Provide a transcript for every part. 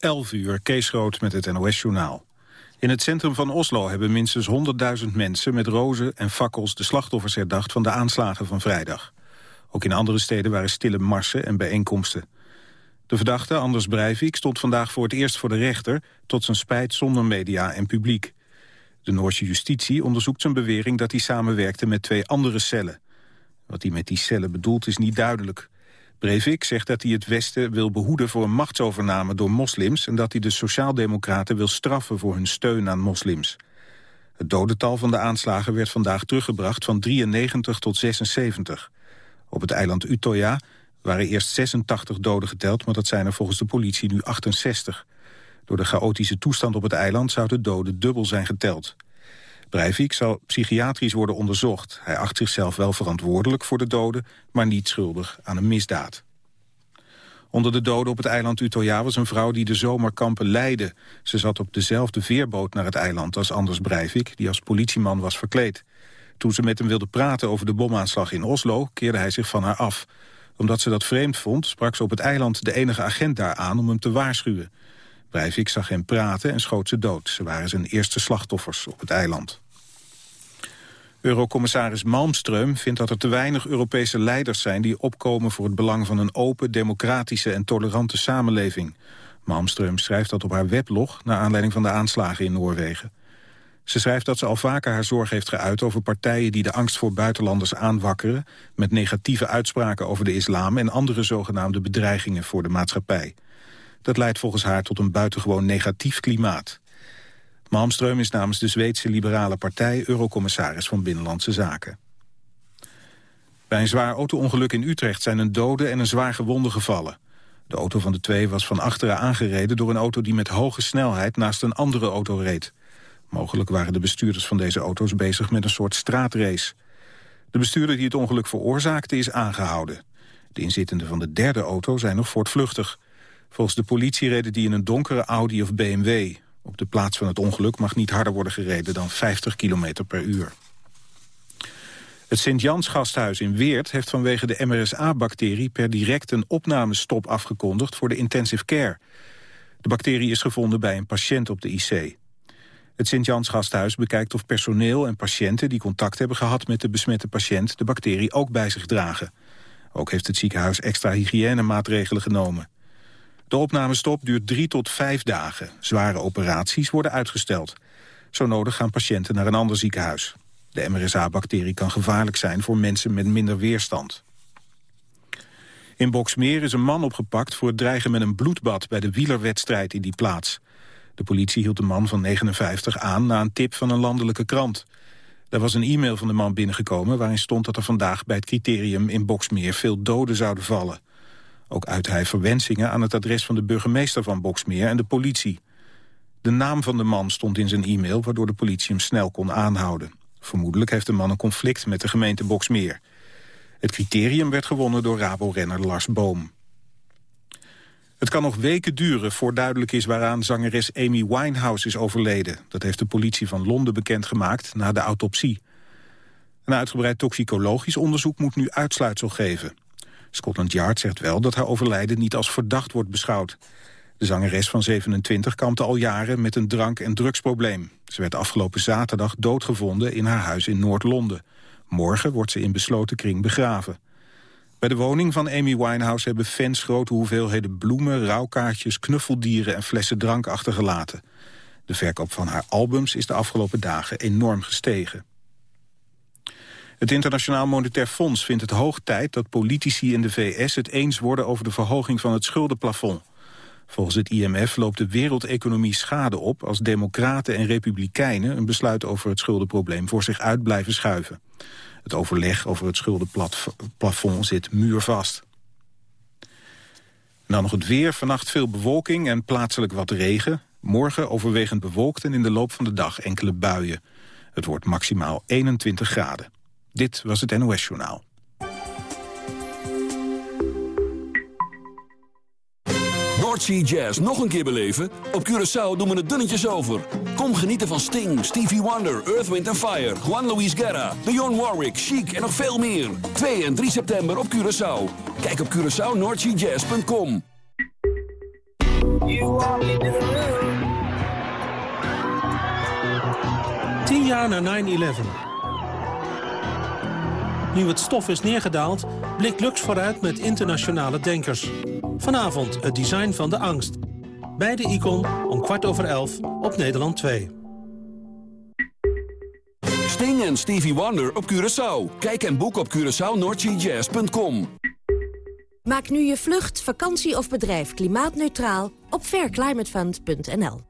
11 uur, Kees Rood met het NOS-journaal. In het centrum van Oslo hebben minstens 100.000 mensen met rozen en fakkels de slachtoffers herdacht van de aanslagen van vrijdag. Ook in andere steden waren stille marsen en bijeenkomsten. De verdachte, Anders Breivik, stond vandaag voor het eerst voor de rechter... tot zijn spijt zonder media en publiek. De Noorse justitie onderzoekt zijn bewering dat hij samenwerkte met twee andere cellen. Wat hij met die cellen bedoelt is niet duidelijk. Breivik zegt dat hij het Westen wil behoeden voor een machtsovername door moslims... en dat hij de sociaaldemocraten wil straffen voor hun steun aan moslims. Het dodental van de aanslagen werd vandaag teruggebracht van 93 tot 76. Op het eiland Utoya waren eerst 86 doden geteld... maar dat zijn er volgens de politie nu 68. Door de chaotische toestand op het eiland zouden doden dubbel zijn geteld. Breivik zal psychiatrisch worden onderzocht. Hij acht zichzelf wel verantwoordelijk voor de doden, maar niet schuldig aan een misdaad. Onder de doden op het eiland Utoya was een vrouw die de zomerkampen leidde. Ze zat op dezelfde veerboot naar het eiland als Anders Breivik, die als politieman was verkleed. Toen ze met hem wilde praten over de bomaanslag in Oslo, keerde hij zich van haar af. Omdat ze dat vreemd vond, sprak ze op het eiland de enige agent daar aan om hem te waarschuwen. Breivik zag hem praten en schoot ze dood. Ze waren zijn eerste slachtoffers op het eiland. Eurocommissaris Malmström vindt dat er te weinig Europese leiders zijn... die opkomen voor het belang van een open, democratische en tolerante samenleving. Malmström schrijft dat op haar weblog... naar aanleiding van de aanslagen in Noorwegen. Ze schrijft dat ze al vaker haar zorg heeft geuit over partijen die de angst voor buitenlanders aanwakkeren... met negatieve uitspraken over de islam en andere zogenaamde bedreigingen voor de maatschappij. Dat leidt volgens haar tot een buitengewoon negatief klimaat. Malmström is namens de Zweedse Liberale Partij eurocommissaris van Binnenlandse Zaken. Bij een zwaar auto-ongeluk in Utrecht zijn een dode en een zwaar gewonde gevallen. De auto van de twee was van achteren aangereden door een auto die met hoge snelheid naast een andere auto reed. Mogelijk waren de bestuurders van deze auto's bezig met een soort straatrace. De bestuurder die het ongeluk veroorzaakte is aangehouden. De inzittenden van de derde auto zijn nog voortvluchtig. Volgens de politie reden die in een donkere Audi of BMW. Op de plaats van het ongeluk mag niet harder worden gereden dan 50 km per uur. Het Sint-Jans gasthuis in Weert heeft vanwege de MRSA-bacterie per direct een opnamestop afgekondigd voor de intensive care. De bacterie is gevonden bij een patiënt op de IC. Het Sint-Jans gasthuis bekijkt of personeel en patiënten die contact hebben gehad met de besmette patiënt de bacterie ook bij zich dragen. Ook heeft het ziekenhuis extra hygiënemaatregelen genomen. De opnamestop duurt drie tot vijf dagen. Zware operaties worden uitgesteld. Zo nodig gaan patiënten naar een ander ziekenhuis. De MRSA-bacterie kan gevaarlijk zijn voor mensen met minder weerstand. In Boksmeer is een man opgepakt voor het dreigen met een bloedbad... bij de wielerwedstrijd in die plaats. De politie hield de man van 59 aan na een tip van een landelijke krant. Er was een e-mail van de man binnengekomen waarin stond dat er vandaag bij het criterium in Boksmeer veel doden zouden vallen. Ook uitte hij verwensingen aan het adres van de burgemeester van Boksmeer en de politie. De naam van de man stond in zijn e-mail waardoor de politie hem snel kon aanhouden. Vermoedelijk heeft de man een conflict met de gemeente Boksmeer. Het criterium werd gewonnen door Rabo-renner Lars Boom. Het kan nog weken duren voor duidelijk is waaraan zangeres Amy Winehouse is overleden. Dat heeft de politie van Londen bekendgemaakt na de autopsie. Een uitgebreid toxicologisch onderzoek moet nu uitsluitsel geven. Scotland Yard zegt wel dat haar overlijden niet als verdacht wordt beschouwd. De zangeres van 27 kampte al jaren met een drank- en drugsprobleem. Ze werd afgelopen zaterdag doodgevonden in haar huis in Noord-Londen. Morgen wordt ze in besloten kring begraven. Bij de woning van Amy Winehouse hebben fans grote hoeveelheden bloemen, rouwkaartjes, knuffeldieren en flessen drank achtergelaten. De verkoop van haar albums is de afgelopen dagen enorm gestegen. Het Internationaal Monetair Fonds vindt het hoog tijd dat politici in de VS het eens worden over de verhoging van het schuldenplafond. Volgens het IMF loopt de wereldeconomie schade op als democraten en republikeinen een besluit over het schuldenprobleem voor zich uit blijven schuiven. Het overleg over het schuldenplafond zit muurvast. dan nog het weer. Vannacht veel bewolking en plaatselijk wat regen. Morgen overwegend bewolkt en in de loop van de dag enkele buien. Het wordt maximaal 21 graden. Dit was het NOS Journaal. Noordsea Jazz nog een keer beleven? Op Curaçao doen we het dunnetjes over. Kom genieten van Sting, Stevie Wonder, Earth, Wind Fire... Juan Luis Guerra, Dionne Warwick, Chic en nog veel meer. 2 en 3 september op Curaçao. Kijk op CuraçaoNoordseaJazz.com. 10 jaar na 9-11. Nu het stof is neergedaald, blikt Lux vooruit met internationale denkers. Vanavond het design van de angst. Bij de Icon om kwart over elf op Nederland 2. Sting en Stevie Wonder op Curaçao. Kijk en boek op CuraçaoNordGJazz.com. Maak nu je vlucht, vakantie of bedrijf klimaatneutraal op fairclimatefund.nl.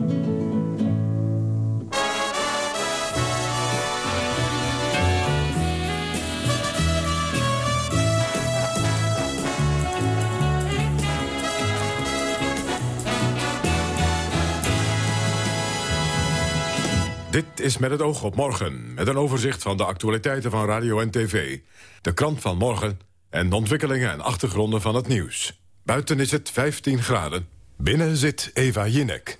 Met het oog op morgen, met een overzicht van de actualiteiten van radio en tv. De krant van morgen en de ontwikkelingen en achtergronden van het nieuws. Buiten is het 15 graden. Binnen zit Eva Jinek.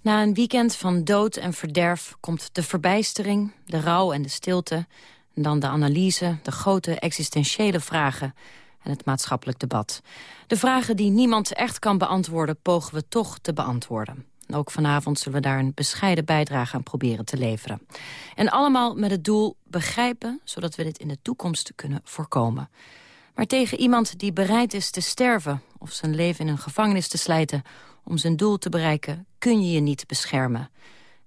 Na een weekend van dood en verderf komt de verbijstering, de rouw en de stilte... en dan de analyse, de grote existentiële vragen en het maatschappelijk debat. De vragen die niemand echt kan beantwoorden, pogen we toch te beantwoorden. Ook vanavond zullen we daar een bescheiden bijdrage aan proberen te leveren. En allemaal met het doel begrijpen, zodat we dit in de toekomst kunnen voorkomen. Maar tegen iemand die bereid is te sterven... of zijn leven in een gevangenis te slijten om zijn doel te bereiken... kun je je niet beschermen.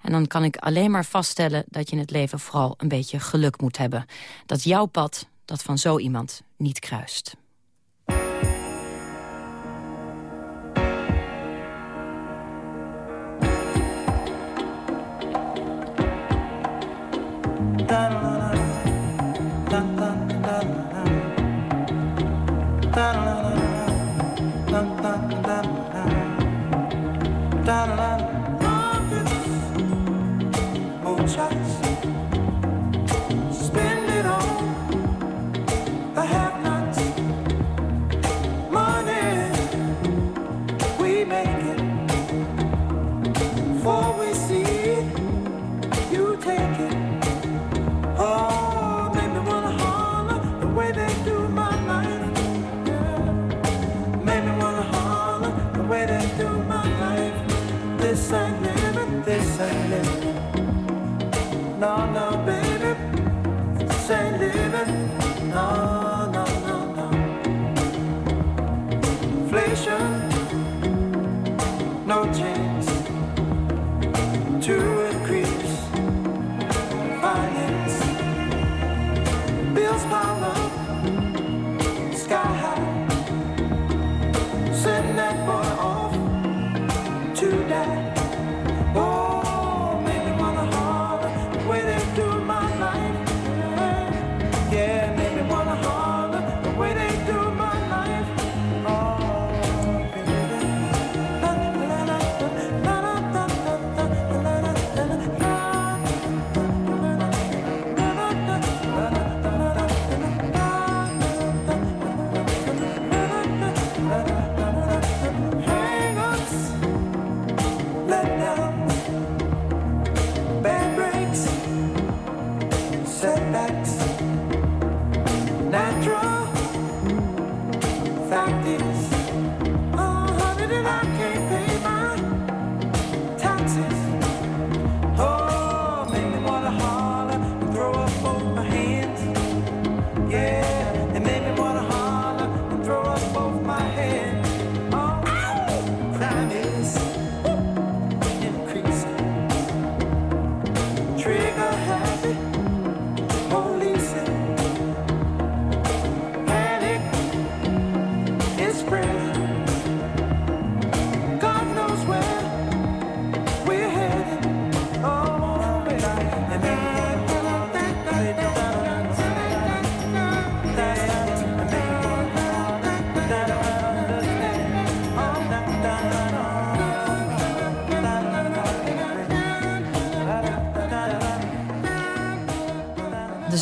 En dan kan ik alleen maar vaststellen dat je in het leven vooral een beetje geluk moet hebben. Dat jouw pad dat van zo iemand niet kruist. tan this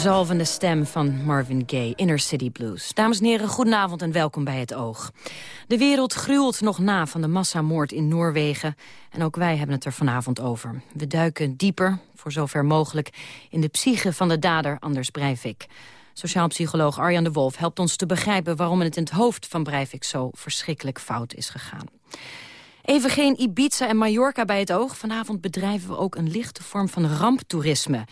zalvende stem van Marvin Gaye, Inner City Blues. Dames en heren, goedenavond en welkom bij Het Oog. De wereld gruwelt nog na van de massamoord in Noorwegen. En ook wij hebben het er vanavond over. We duiken dieper, voor zover mogelijk, in de psyche van de dader Anders Breivik. Sociaal psycholoog Arjan de Wolf helpt ons te begrijpen... waarom het in het hoofd van Breivik zo verschrikkelijk fout is gegaan. Even geen Ibiza en Mallorca bij het oog. Vanavond bedrijven we ook een lichte vorm van ramptoerisme.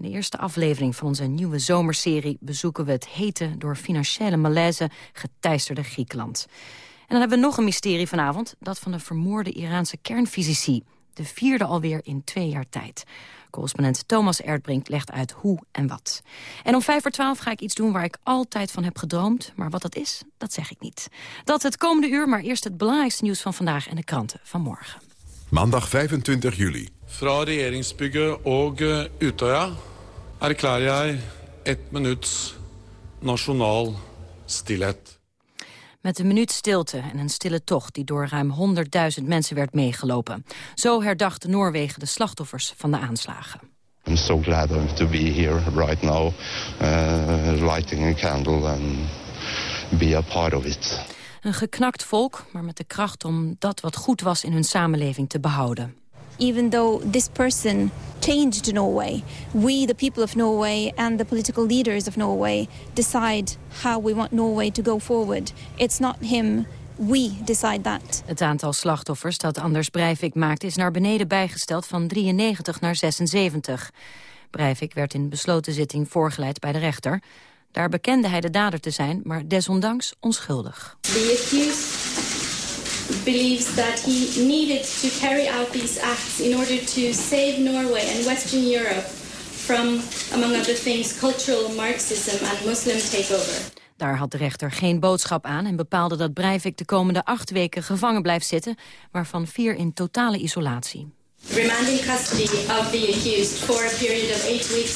In de eerste aflevering van onze nieuwe zomerserie... bezoeken we het hete, door financiële malaise geteisterde Griekenland. En dan hebben we nog een mysterie vanavond. Dat van de vermoorde Iraanse kernfysici. De vierde alweer in twee jaar tijd. Correspondent Thomas Erdbrink legt uit hoe en wat. En om vijf voor twaalf ga ik iets doen waar ik altijd van heb gedroomd. Maar wat dat is, dat zeg ik niet. Dat het komende uur, maar eerst het belangrijkste nieuws van vandaag... en de kranten van morgen. Maandag 25 juli. Fra regjeringsbygget og eh, Utøya erklærer jeg ett minutts nasjonal stillhet. Met een minuut stilte en een stille tocht die door ruim 100.000 mensen werd meegelopen. Zo herdacht Noorwegen de slachtoffers van de aanslagen. I'm so glad to be here right now, uh, lighting a candle and be a part of it. Een geknakt volk, maar met de kracht om dat wat goed was in hun samenleving te behouden. Even though this person changed Norway, we, the people of Norway, and the political leaders of Norway decide how we want Norway to go forward. It's not him. We decide that. Het aantal slachtoffers dat Anders Breivik maakte is naar beneden bijgesteld van 93 naar 76. Breivik werd in besloten zitting voorgeleid bij de rechter. Daar bekende hij de dader te zijn, maar desondanks onschuldig. The accused believes that he needed to carry out these acts in order to save Norway and Western Europe from, among other things, cultural Marxism and Muslim takeover. Daar had de rechter geen boodschap aan en bepaalde dat Breivik de komende acht weken gevangen blijft zitten, waarvan vier in totale isolatie. Remand in custody of the accused for a period of eight weeks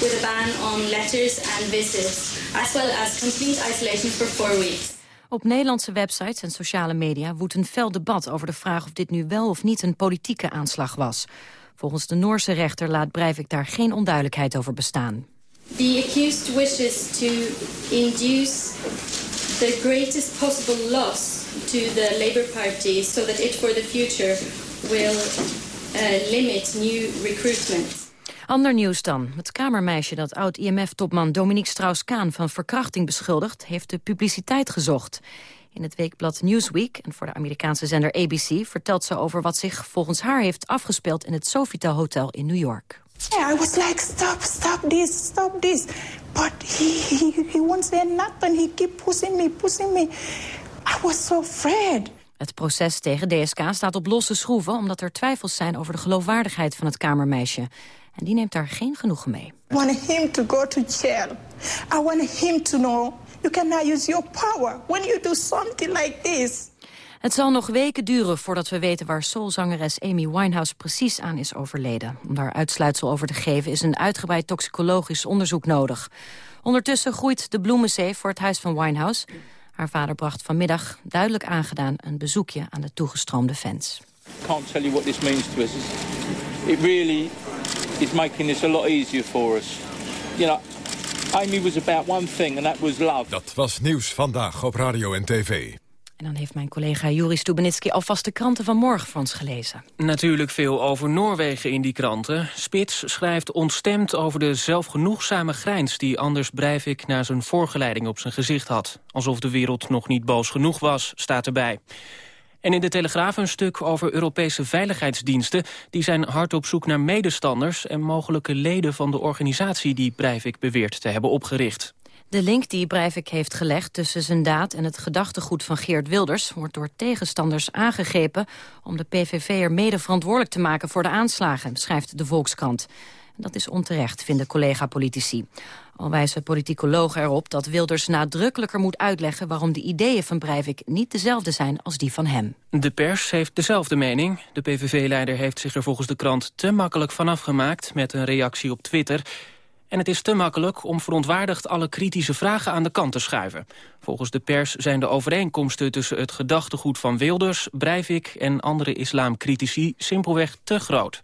with a ban on letters and visits, as well as complete isolation for four weeks. Op Nederlandse websites en sociale media woedt een fel debat over de vraag of dit nu wel of niet een politieke aanslag was. Volgens de Noorse rechter laat Breivik daar geen onduidelijkheid over bestaan. The accused wishes to induce the greatest possible loss to the Labour Party so that it for the future will uh, limit new recruitment. Ander nieuws dan. Het kamermeisje dat oud-IMF-topman Dominique Strauss-Kaan van verkrachting beschuldigt, heeft de publiciteit gezocht. In het weekblad Newsweek en voor de Amerikaanse zender ABC vertelt ze over wat zich volgens haar heeft afgespeeld in het Sofitel Hotel in New York. Yeah, I was like, stop, stop this, stop this. But he, he, he won't say nothing. He keep pushing me, pushing me. I was so afraid. Het proces tegen DSK staat op losse schroeven... omdat er twijfels zijn over de geloofwaardigheid van het kamermeisje. En die neemt daar geen genoegen mee. I want him to go to jail. I want him to know you cannot use your power when you do something like this. Het zal nog weken duren voordat we weten waar soulzangeres Amy Winehouse precies aan is overleden. Om daar uitsluitsel over te geven is een uitgebreid toxicologisch onderzoek nodig. Ondertussen groeit de bloemenzee voor het huis van Winehouse. Haar vader bracht vanmiddag duidelijk aangedaan een bezoekje aan de toegestroomde fans. can't tell you what this means to us. It really is making this a lot easier for us. You know, Amy was about one thing, and that was love. Dat was nieuws vandaag op radio en tv. En dan heeft mijn collega Juri Stubenitski alvast de kranten van morgen voor ons gelezen. Natuurlijk veel over Noorwegen in die kranten. Spits schrijft ontstemd over de zelfgenoegzame grijns... die Anders Breivik na zijn voorgeleiding op zijn gezicht had. Alsof de wereld nog niet boos genoeg was, staat erbij. En in de Telegraaf een stuk over Europese veiligheidsdiensten. Die zijn hard op zoek naar medestanders... en mogelijke leden van de organisatie die Breivik beweert te hebben opgericht. De link die Breivik heeft gelegd tussen zijn daad en het gedachtegoed van Geert Wilders... wordt door tegenstanders aangegrepen om de PVV er mede verantwoordelijk te maken voor de aanslagen, schrijft de Volkskrant. Dat is onterecht, vinden collega-politici. Al wijzen politicologen erop dat Wilders nadrukkelijker moet uitleggen... waarom de ideeën van Breivik niet dezelfde zijn als die van hem. De pers heeft dezelfde mening. De PVV-leider heeft zich er volgens de krant te makkelijk vanaf gemaakt... met een reactie op Twitter... En het is te makkelijk om verontwaardigd alle kritische vragen aan de kant te schuiven. Volgens de pers zijn de overeenkomsten tussen het gedachtegoed van Wilders, Breivik en andere islamcritici simpelweg te groot.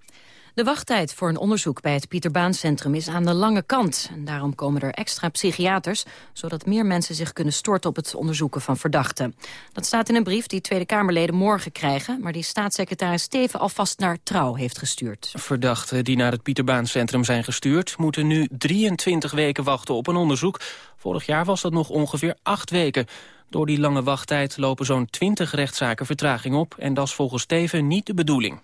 De wachttijd voor een onderzoek bij het Pieter Baan Centrum is aan de lange kant. En daarom komen er extra psychiaters, zodat meer mensen zich kunnen storten op het onderzoeken van verdachten. Dat staat in een brief die Tweede Kamerleden morgen krijgen, maar die staatssecretaris Steven alvast naar Trouw heeft gestuurd. Verdachten die naar het Pieter Baan Centrum zijn gestuurd, moeten nu 23 weken wachten op een onderzoek. Vorig jaar was dat nog ongeveer 8 weken. Door die lange wachttijd lopen zo'n 20 rechtszaken vertraging op en dat is volgens Steven niet de bedoeling.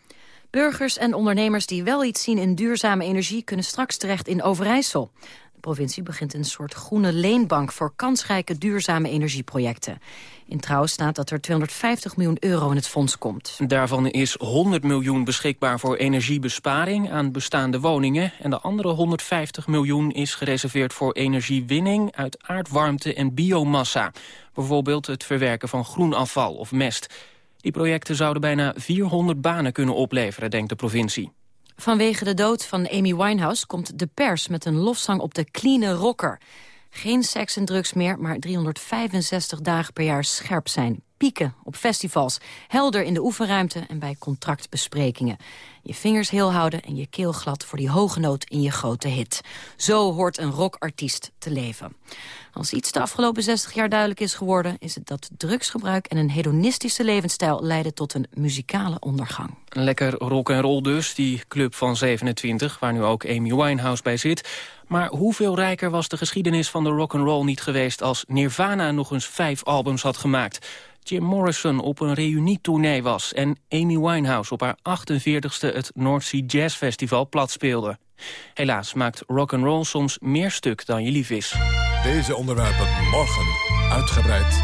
Burgers en ondernemers die wel iets zien in duurzame energie... kunnen straks terecht in Overijssel. De provincie begint een soort groene leenbank... voor kansrijke duurzame energieprojecten. In trouw staat dat er 250 miljoen euro in het fonds komt. Daarvan is 100 miljoen beschikbaar voor energiebesparing aan bestaande woningen... en de andere 150 miljoen is gereserveerd voor energiewinning... uit aardwarmte en biomassa. Bijvoorbeeld het verwerken van groenafval of mest... Die projecten zouden bijna 400 banen kunnen opleveren, denkt de provincie. Vanwege de dood van Amy Winehouse komt de pers met een lofzang op de clean rocker. Geen seks en drugs meer, maar 365 dagen per jaar scherp zijn. Pieken op festivals, helder in de oefenruimte en bij contractbesprekingen. Je vingers heel houden en je keel glad voor die hoge noot in je grote hit. Zo hoort een rockartiest te leven. Als iets de afgelopen 60 jaar duidelijk is geworden... is het dat drugsgebruik en een hedonistische levensstijl... leiden tot een muzikale ondergang. Lekker rock en roll dus, die club van 27... waar nu ook Amy Winehouse bij zit. Maar hoeveel rijker was de geschiedenis van de rock and roll niet geweest... als Nirvana nog eens vijf albums had gemaakt... Jim Morrison op een reunietournee was... en Amy Winehouse op haar 48ste het North Sea Jazz Festival plat speelde. Helaas maakt rock and roll soms meer stuk dan je lief is. Deze onderwerpen morgen uitgebreid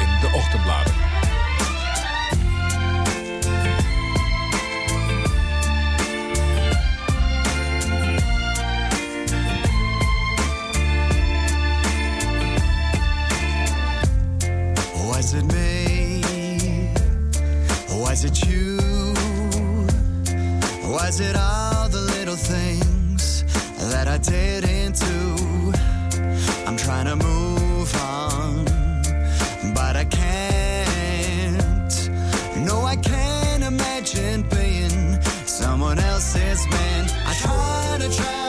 in de ochtendbladen. Was it you? Was it all the little things that I didn't do? I'm trying to move on, but I can't. No, I can't imagine being someone else's man. I tried, to tried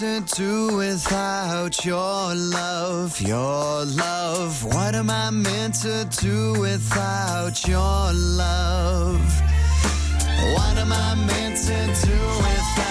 to do without your love? Your love. What am I meant to do without your love? What am I meant to do without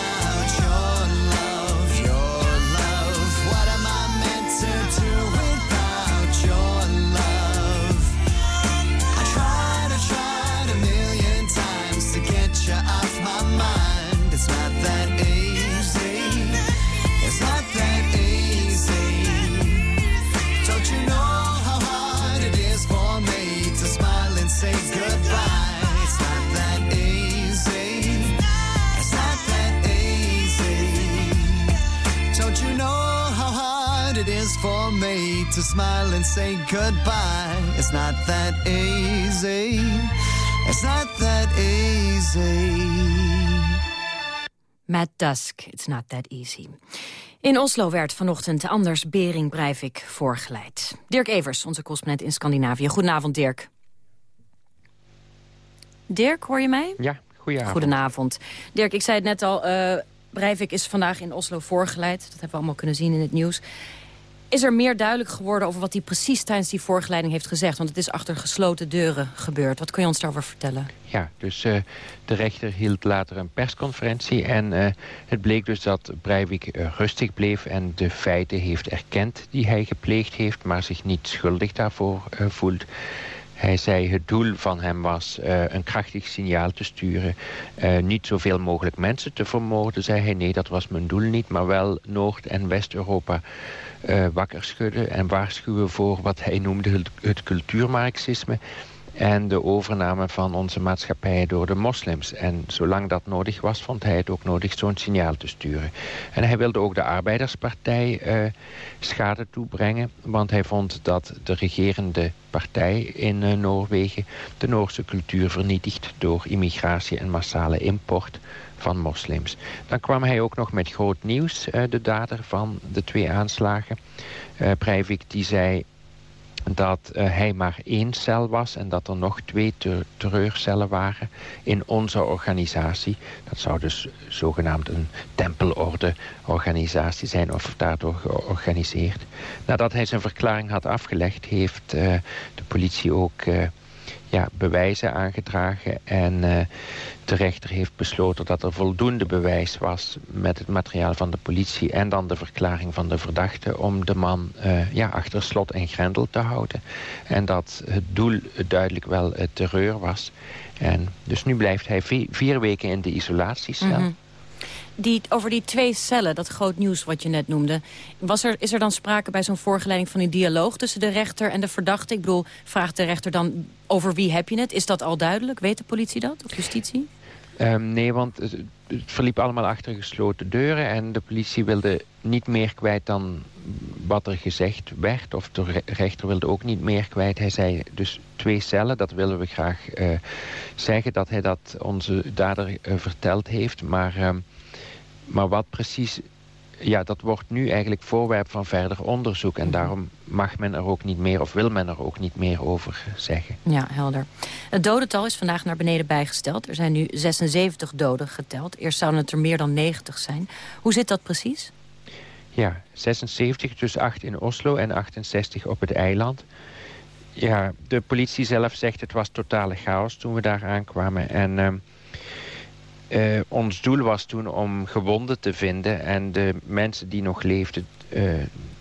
smile and say goodbye? It's not that easy. It's not that easy. Matt Dusk, It's Not That Easy. In Oslo werd vanochtend Anders Bering Breivik voorgeleid. Dirk Evers, onze correspondent in Scandinavië. Goedenavond, Dirk. Dirk, hoor je mij? Ja, goedenavond. Goedenavond. Dirk, ik zei het net al, uh, Breivik is vandaag in Oslo voorgeleid. Dat hebben we allemaal kunnen zien in het nieuws. Is er meer duidelijk geworden over wat hij precies tijdens die voorgeleiding heeft gezegd? Want het is achter gesloten deuren gebeurd. Wat kun je ons daarover vertellen? Ja, dus uh, de rechter hield later een persconferentie. En uh, het bleek dus dat Breivik uh, rustig bleef en de feiten heeft erkend die hij gepleegd heeft... maar zich niet schuldig daarvoor voelt. Hij zei het doel van hem was uh, een krachtig signaal te sturen. Uh, niet zoveel mogelijk mensen te vermoorden, zei hij. Nee, dat was mijn doel niet. Maar wel Noord- en West-Europa uh, wakker schudden en waarschuwen voor wat hij noemde het cultuurmarxisme en de overname van onze maatschappij door de moslims. En zolang dat nodig was, vond hij het ook nodig zo'n signaal te sturen. En hij wilde ook de Arbeiderspartij uh, schade toebrengen... want hij vond dat de regerende partij in uh, Noorwegen... de Noorse cultuur vernietigt door immigratie en massale import van moslims. Dan kwam hij ook nog met groot nieuws, uh, de dader van de twee aanslagen. Breivik die zei dat uh, hij maar één cel was en dat er nog twee ter terreurcellen waren in onze organisatie. Dat zou dus zogenaamd een tempelorde-organisatie zijn of daardoor georganiseerd. Nadat hij zijn verklaring had afgelegd, heeft uh, de politie ook uh, ja, bewijzen aangedragen en de rechter heeft besloten dat er voldoende bewijs was met het materiaal van de politie en dan de verklaring van de verdachte om de man uh, ja, achter slot en grendel te houden. En dat het doel duidelijk wel terreur was. En dus nu blijft hij vier, weken in de isolatiecel. Die, over die twee cellen, dat groot nieuws wat je net noemde... Was er, is er dan sprake bij zo'n voorgeleiding van een dialoog... tussen de rechter en de verdachte? Ik bedoel, vraagt de rechter dan over wie heb je het? Is dat al duidelijk? Weet de politie dat, of justitie? Um, nee, want het, verliep allemaal achter gesloten deuren... en de politie wilde niet meer kwijt dan wat er gezegd werd. Of de rechter wilde ook niet meer kwijt. Hij zei dus twee cellen, dat willen we graag uh, zeggen... dat hij dat onze dader uh, verteld heeft. Maar, uh, maar wat precies ja, dat wordt nu eigenlijk voorwerp van verder onderzoek. En daarom mag men er ook niet meer, of wil men er ook niet meer over zeggen. Ja, helder. Het dodental is vandaag naar beneden bijgesteld. Er zijn nu 76 doden geteld. Eerst zouden het er meer dan 90 zijn. Hoe zit dat precies? Ja, 76, dus 8 in Oslo en 68 op het eiland. Ja, de politie zelf zegt het was totale chaos toen we daar aankwamen. En... Uh, Uh, ons doel was toen om gewonden te vinden en de mensen die nog leefden uh,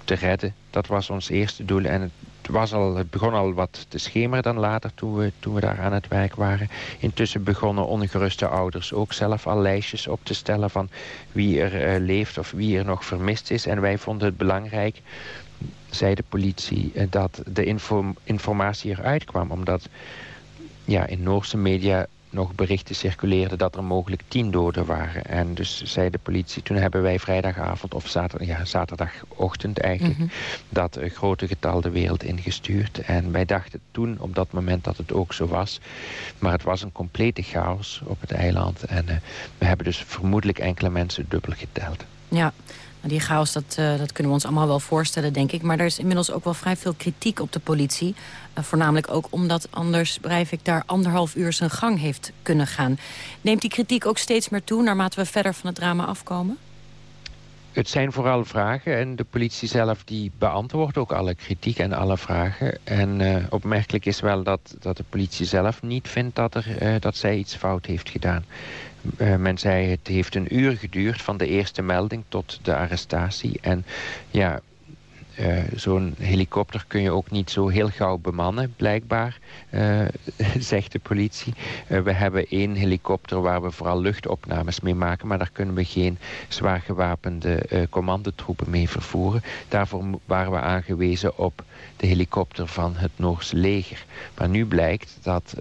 te redden. Dat was ons eerste doel. En het, was al, begon al wat te schemeren dan later toen we, toen we daar aan het werk waren. Intussen begonnen ongeruste ouders ook zelf al lijstjes op te stellen van wie er uh, leeft of wie er nog vermist is. En wij vonden het belangrijk, zei de politie, dat de info informatie eruit kwam. Omdat ja, in Noorse media nog berichten circuleerden dat er mogelijk tien doden waren. En dus zei de politie, toen hebben wij vrijdagavond of zaterdag, ja, zaterdagochtend eigenlijk... Mm -hmm. dat een grote getal de wereld ingestuurd. En wij dachten toen op dat moment dat het ook zo was. Maar het was een complete chaos op het eiland. En uh, we hebben dus vermoedelijk enkele mensen dubbel geteld. Ja, die chaos, dat, uh, dat kunnen we ons allemaal wel voorstellen, denk ik. Maar er is inmiddels ook wel vrij veel kritiek op de politie. Uh, voornamelijk ook omdat Anders Breivik daar anderhalf uur zijn gang heeft kunnen gaan. Neemt die kritiek ook steeds meer toe naarmate we verder van het drama afkomen? Het zijn vooral vragen en de politie zelf die beantwoordt ook alle kritiek en alle vragen. En uh, opmerkelijk is wel dat, dat de politie zelf niet vindt dat, er, uh, dat zij iets fout heeft gedaan. Uh, men zei het heeft een uur geduurd van de eerste melding tot de arrestatie. En ja, uh, zo'n helikopter kun je ook niet zo heel gauw bemannen, blijkbaar, uh, zegt de politie. Uh, we hebben één helikopter waar we vooral luchtopnames mee maken, maar daar kunnen we geen zwaar gewapende commandotroepen mee vervoeren. Daarvoor waren we aangewezen op de helikopter van het Noorse leger. Maar nu blijkt dat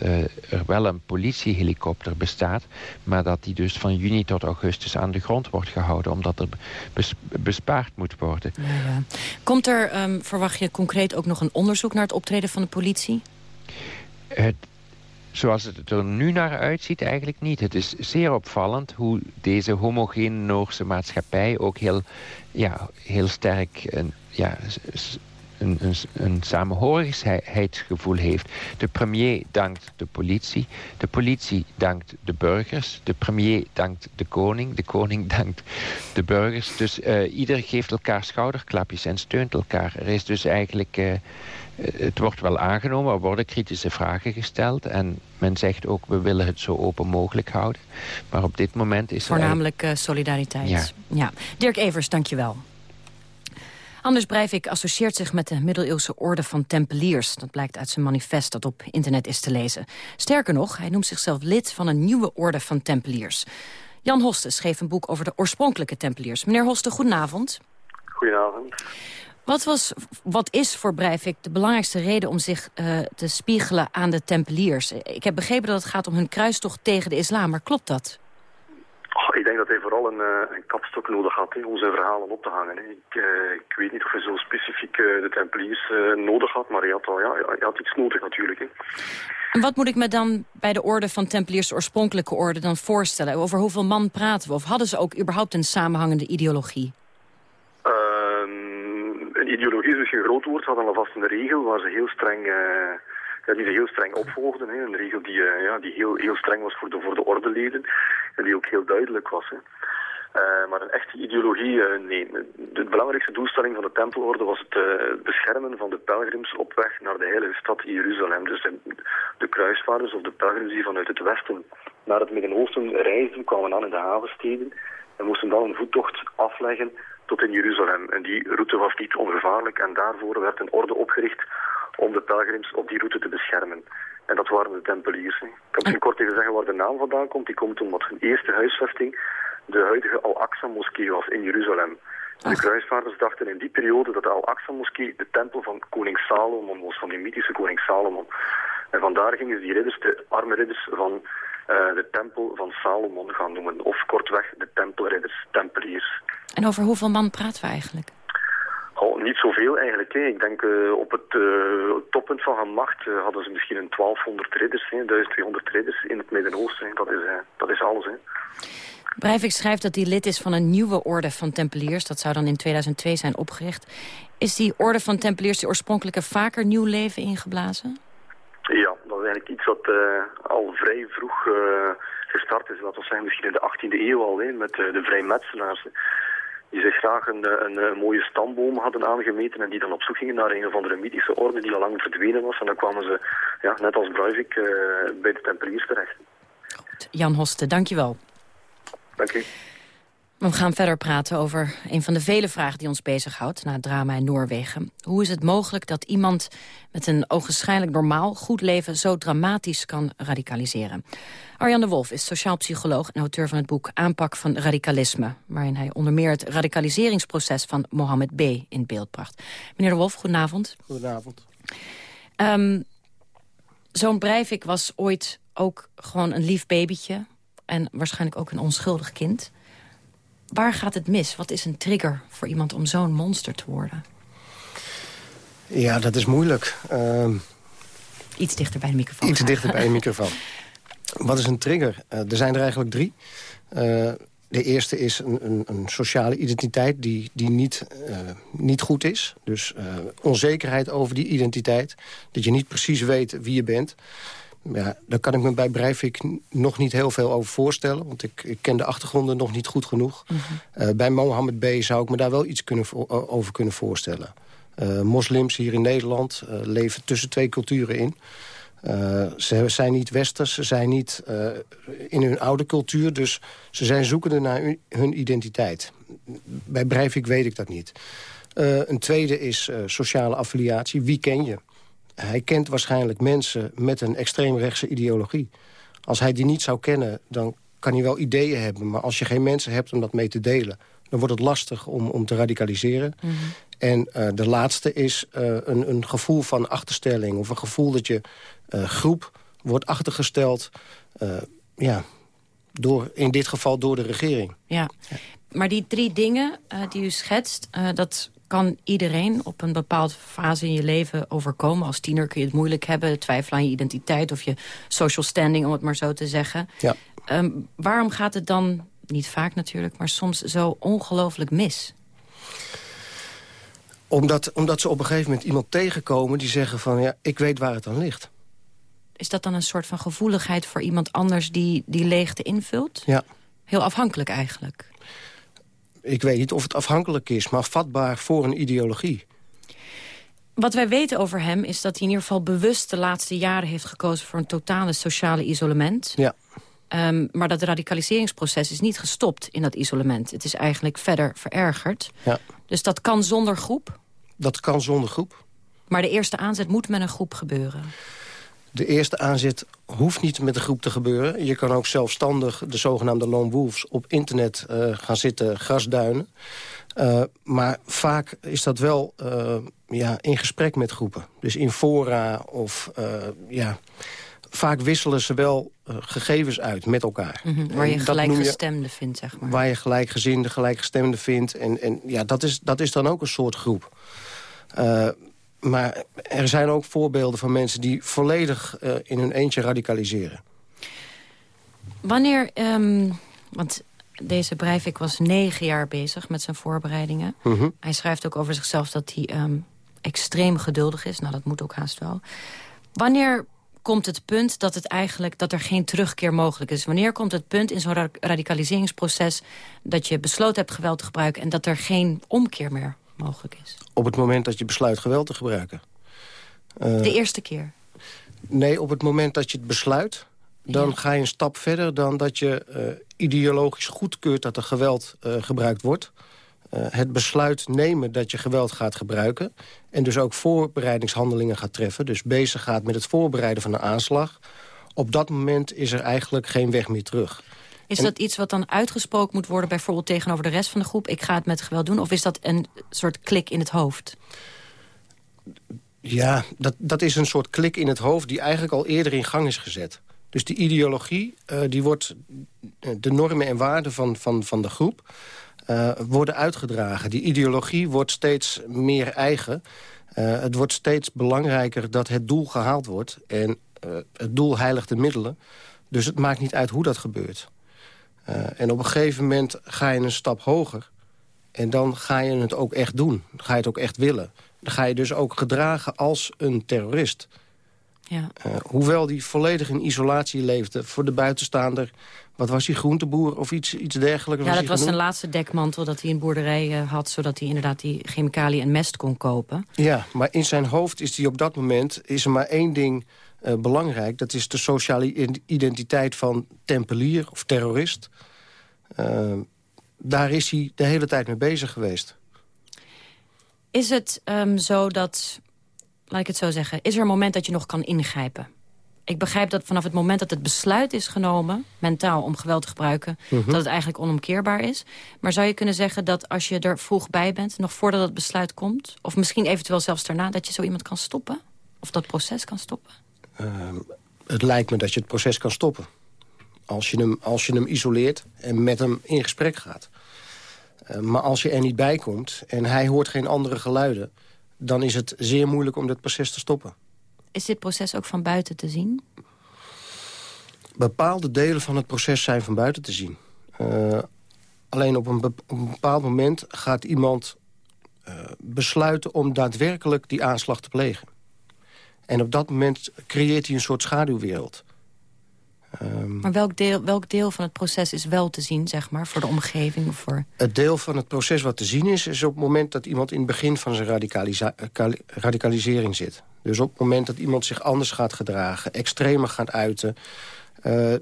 er wel een politiehelikopter bestaat... maar dat die dus van juni tot augustus aan de grond wordt gehouden... omdat er bes bespaard moet worden. Ja. Komt um, verwacht je concreet ook nog een onderzoek... naar het optreden van de politie? Zoals het er nu naar uitziet eigenlijk niet. Het is zeer opvallend hoe deze homogene Noorse maatschappij ook heel, ja, heel sterk een, ja, een, een, een samenhorigheidsgevoel heeft. De premier dankt de politie, de politie dankt de burgers, de premier dankt de koning, de koning dankt de burgers. Dus uh, ieder geeft elkaar schouderklapjes en steunt elkaar. Er is dus eigenlijk... Uh, het wordt wel aangenomen, er worden kritische vragen gesteld. En men zegt ook, we willen het zo open mogelijk houden. Maar op dit moment is Voornamelijk er... solidariteit. Ja. ja. Dirk Evers, dankjewel. Anders Breivik associeert zich met de middeleeuwse orde van tempeliers. Dat blijkt uit zijn manifest dat op internet is te lezen. Sterker nog, hij noemt zichzelf lid van een nieuwe orde van tempeliers. Jan Hoste schreef een boek over de oorspronkelijke tempeliers. Meneer Hoste, goedenavond. Goedenavond. Wat, was, wat is voor Breivik de belangrijkste reden om zich uh, te spiegelen aan de tempeliers? Ik heb begrepen dat het gaat om hun kruistocht tegen de islam, maar klopt dat? Ik denk dat hij vooral een, uh, een kapstok nodig had om zijn verhalen op te hangen. Ik, uh, ik, weet niet of hij zo specifiek uh, de Tempeliers nodig had, maar hij had, wel, ja, hij had iets nodig natuurlijk. En wat moet ik me dan bij de orde van Tempeliers, de oorspronkelijke orde, dan voorstellen? Over hoeveel man praten we? Of hadden ze ook überhaupt een samenhangende ideologie? Ehm, een ideologie is misschien een groot woord. Ze hadden alvast een regel waar ze heel streng ja, die ze heel streng opvolgden. Hè. Een regel die, uh, ja, die heel, heel streng was voor de, voor de ordeleden en die ook heel duidelijk was. Uh, maar een echte ideologie, uh, nee. De belangrijkste doelstelling van de tempelorde was het beschermen van de pelgrims op weg naar de heilige stad Jeruzalem. Dus de, de kruisvaarders of de pelgrims die vanuit het westen naar het Midden-Oosten reisden, kwamen aan in de havensteden en moesten dan een voettocht afleggen tot in Jeruzalem. En die route was niet ongevaarlijk en daarvoor werd een orde opgericht om de pelgrims op die route te beschermen. En dat waren de tempeliers. Ik kan misschien kort even zeggen waar de naam vandaan komt. Die komt omdat hun eerste huisvesting de huidige Al-Aqsa-moskee was in Jeruzalem. De kruisvaarders dachten in die periode dat de Al-Aqsa-moskee de tempel van koning Salomon was, van die mythische koning Salomon. En vandaar gingen die ridders, de arme ridders van uh, de tempel van Salomon gaan noemen. Of kortweg de tempelridders, tempeliers. En over hoeveel man praten we eigenlijk? Oh, niet zoveel eigenlijk. Hè. Ik denk uh, op het uh, toppunt van hun macht uh, hadden ze misschien een 1200 ridders, hè, 1200 ridders in het Midden-Oosten. Dat, is, dat is alles. Hè. Breivik schrijft dat hij lid is van een nieuwe orde van tempeliers. Dat zou dan in 2002 zijn opgericht. Is die orde van tempeliers die oorspronkelijke vaker nieuw leven ingeblazen? Ja, dat is eigenlijk iets wat al vrij vroeg gestart is. Dat was misschien in de 18e eeuw al, hè, met de vrijmetselaars die zich graag een, een, een, mooie stamboom hadden aangemeten en die dan op zoek gingen naar een of andere mythische orde die al lang verdwenen was. En dan kwamen ze, ja, net als Bruivik, uh, bij de tempeliers terecht. Goed. Jan Hoste, dankjewel. Dank je. We gaan verder praten over een van de vele vragen die ons bezighoudt... na het drama in Noorwegen. Hoe is het mogelijk dat iemand met een ogenschijnlijk normaal goed leven... zo dramatisch kan radicaliseren? Arjan de Wolf is sociaal psycholoog en auteur van het boek Aanpak van Radicalisme... waarin hij onder meer het radicaliseringsproces van Mohammed B. in beeld bracht. Meneer de Wolf, goedenavond. Goedenavond. Um, Zo'n Breivik was ooit ook gewoon een lief babytje... en waarschijnlijk ook een onschuldig kind... Waar gaat het mis? Wat is een trigger voor iemand om zo'n monster te worden? Ja, dat is moeilijk. Uh, iets dichter bij de microfoon. Iets dichter bij de microfoon. Wat is een trigger? Uh, er zijn er eigenlijk drie. Uh, de eerste is een, een, een, sociale identiteit die, die niet, uh, niet goed is. Dus onzekerheid over die identiteit. Dat je niet precies weet wie je bent. Ja, daar kan ik me bij Breivik nog niet heel veel over voorstellen. Want ik, ik ken de achtergronden nog niet goed genoeg. Mm bij Mohammed B. zou ik me daar wel iets kunnen, over kunnen voorstellen. Uh, moslims hier in Nederland uh, leven tussen twee culturen in. ze zijn niet westers, ze zijn niet in hun oude cultuur. Dus ze zijn zoekende naar hun identiteit. Bij Breivik weet ik dat niet. een tweede is sociale affiliatie. Wie ken je? Hij kent waarschijnlijk mensen met een extreemrechtse ideologie. Als hij die niet zou kennen, dan kan hij wel ideeën hebben. Maar als je geen mensen hebt om dat mee te delen... dan wordt het lastig om, om te radicaliseren. Mhm. En uh, de laatste is uh, een, een gevoel van achterstelling... of een gevoel dat je uh, groep wordt achtergesteld... ja, door, in dit geval door de regering. Ja, maar die drie dingen die u schetst... dat kan iedereen op een bepaalde fase in je leven overkomen. Als tiener kun je het moeilijk hebben, twijfelen aan je identiteit... of je social standing, om het maar zo te zeggen. Ja. Ehm, waarom gaat het dan, niet vaak natuurlijk... maar soms zo ongelooflijk mis? Omdat, omdat ze op een gegeven moment iemand tegenkomen... die zeggen van, ja, ik weet waar het aan ligt. Is dat dan een soort van gevoeligheid voor iemand anders... die die leegte invult? Ja. Heel afhankelijk eigenlijk. Ik weet niet of het afhankelijk is, maar vatbaar voor een ideologie. Wat wij weten over hem is dat hij in ieder geval bewust de laatste jaren heeft gekozen voor een totale sociale isolement. Ja. Um, maar dat radicaliseringsproces is niet gestopt in dat isolement. Het is eigenlijk verder verergerd. Ja. Dus dat kan zonder groep. Dat kan zonder groep. Maar de eerste aanzet moet met een groep gebeuren. De eerste aanzet hoeft niet met een groep te gebeuren. Je kan ook zelfstandig de zogenaamde lone wolves op internet uh, gaan zitten grasduinen. Uh, maar vaak is dat wel uh, ja, in gesprek met groepen. Dus in fora of ja, vaak wisselen ze wel gegevens uit met elkaar. Mm -hmm, waar je gelijkgestemde vindt, zeg maar. Waar je gelijkgezinde, gelijkgestemde vindt. En, en ja, dat is, dat is dan ook een soort groep. Maar er zijn ook voorbeelden van mensen die volledig uh, in hun eentje radicaliseren. Wanneer, um, want deze Breivik was negen jaar bezig met zijn voorbereidingen. Mhm. Mm -hmm. Hij schrijft ook over zichzelf dat hij um, extreem geduldig is. Nou, dat moet ook haast wel. Wanneer komt het punt dat, het eigenlijk, dat er geen terugkeer mogelijk is? Wanneer komt het punt in zo'n ra radicaliseringsproces... dat je besloten hebt geweld te gebruiken... en dat er geen omkeer meer mogelijk is? Op het moment dat je besluit geweld te gebruiken. Uh, de eerste keer? Nee, op het moment dat je het besluit... dan ja. ga je een stap verder dan dat je uh, ideologisch goedkeurt... dat er geweld uh, gebruikt wordt. Het besluit nemen dat je geweld gaat gebruiken... en dus ook voorbereidingshandelingen gaat treffen... dus bezig gaat met het voorbereiden van een aanslag... op dat moment is er eigenlijk geen weg meer terug. Is en... dat iets wat dan uitgesproken moet worden... bijvoorbeeld tegenover de rest van de groep... ik ga het met geweld doen? Of is dat een soort klik in het hoofd? Ja, dat, dat is een soort klik in het hoofd... die eigenlijk al eerder in gang is gezet. Dus die ideologie, uh, die wordt de normen en waarden van, van, van de groep... Uh, worden uitgedragen. Die ideologie wordt steeds meer eigen. Uh, het wordt steeds belangrijker dat het doel gehaald wordt. En het doel heiligt de middelen. Dus het maakt niet uit hoe dat gebeurt. En op een gegeven moment ga je een stap hoger. En dan ga je het ook echt doen. Dan ga je het ook echt willen. Dan ga je dus ook gedragen als een terrorist. Ja. hoewel die volledig in isolatie leefde. Voor de buitenstaander wat was hij, groenteboer of iets, iets dergelijks? Ja, was dat was zijn laatste dekmantel dat hij een boerderij uh, had... zodat hij inderdaad die chemicaliën en mest kon kopen. Ja, maar in zijn hoofd is hij op dat moment... is er maar één ding uh, belangrijk. Dat is de sociale identiteit van tempelier of terrorist. Uh, daar is hij de hele tijd mee bezig geweest. Is het um, zo dat, laat ik het zo zeggen... is er een moment dat je nog kan ingrijpen? ik begrijp dat vanaf het moment dat het besluit is genomen... mentaal om geweld te gebruiken, uh -huh. dat het eigenlijk onomkeerbaar is. Maar zou je kunnen zeggen dat als je er vroeg bij bent... nog voordat het besluit komt, of misschien eventueel zelfs daarna... dat je zo iemand kan stoppen? Of dat proces kan stoppen? Uh, het lijkt me dat je het proces kan stoppen. Als je hem, als je hem isoleert en met hem in gesprek gaat. Uh, maar als je er niet bij komt en hij hoort geen andere geluiden... dan is het zeer moeilijk om dit proces te stoppen. Is dit proces ook van buiten te zien? Bepaalde delen van het proces zijn van buiten te zien. Uh, alleen op een, op een, bepaald moment gaat iemand uh, besluiten... om daadwerkelijk die aanslag te plegen. En op dat moment creëert hij een soort schaduwwereld. Um, maar welk deel, welk deel van het proces is wel te zien, zeg maar, voor de omgeving? Of voor... Het deel van het proces wat te zien is... is op het moment dat iemand in het begin van zijn radicalisa radicalisering zit. Dus op het moment dat iemand zich anders gaat gedragen... extremer gaat uiten... Uh,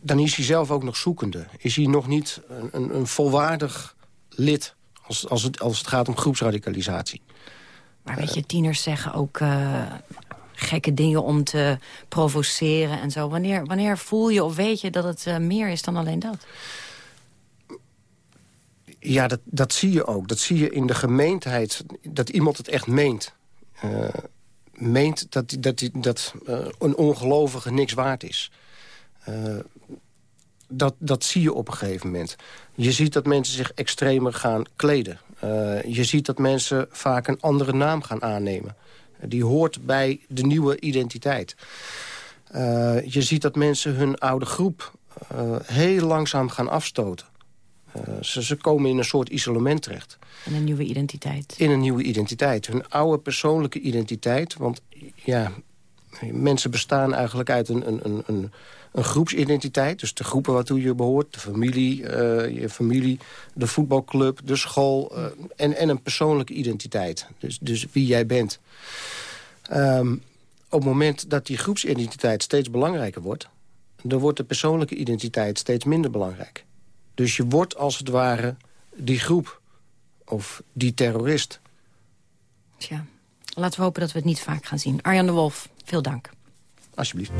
dan is hij zelf ook nog zoekende. Is hij nog niet een, een, een volwaardig lid als, als, het, als het gaat om groepsradicalisatie. Maar weet je, tieners zeggen ook uh, gekke dingen om te provoceren en zo. Wanneer, wanneer voel je of weet je dat het uh, meer is dan alleen dat? Ja, dat, dat zie je ook. Dat zie je in de gemeentheid, dat iemand het echt meent. Uh, meent dat, dat, dat uh, een ongelovige niks waard is. Dat, dat zie je op een gegeven moment. Je ziet dat mensen zich extremer gaan kleden. Eh, je ziet dat mensen vaak een andere naam gaan aannemen. Die hoort bij de nieuwe identiteit. Eh, je ziet dat mensen hun oude groep eh, heel langzaam gaan afstoten. Eh, ze, ze komen in een soort isolement terecht. En een nieuwe identiteit. In een nieuwe identiteit. Hun oude persoonlijke identiteit. Want ja, mensen bestaan eigenlijk uit een, een, een, een, een groepsidentiteit. Dus de groepen waartoe je behoort. De familie, eh, je familie, de voetbalclub, de school. eh, en, en een persoonlijke identiteit. Dus, dus wie jij bent. Ehm, op het moment dat die groepsidentiteit steeds belangrijker wordt... dan wordt de persoonlijke identiteit steeds minder belangrijk. Dus je wordt als het ware die groep of die terrorist. Tja, laten we hopen dat we het niet vaak gaan zien. Arjan de Wolf, veel dank. Alsjeblieft.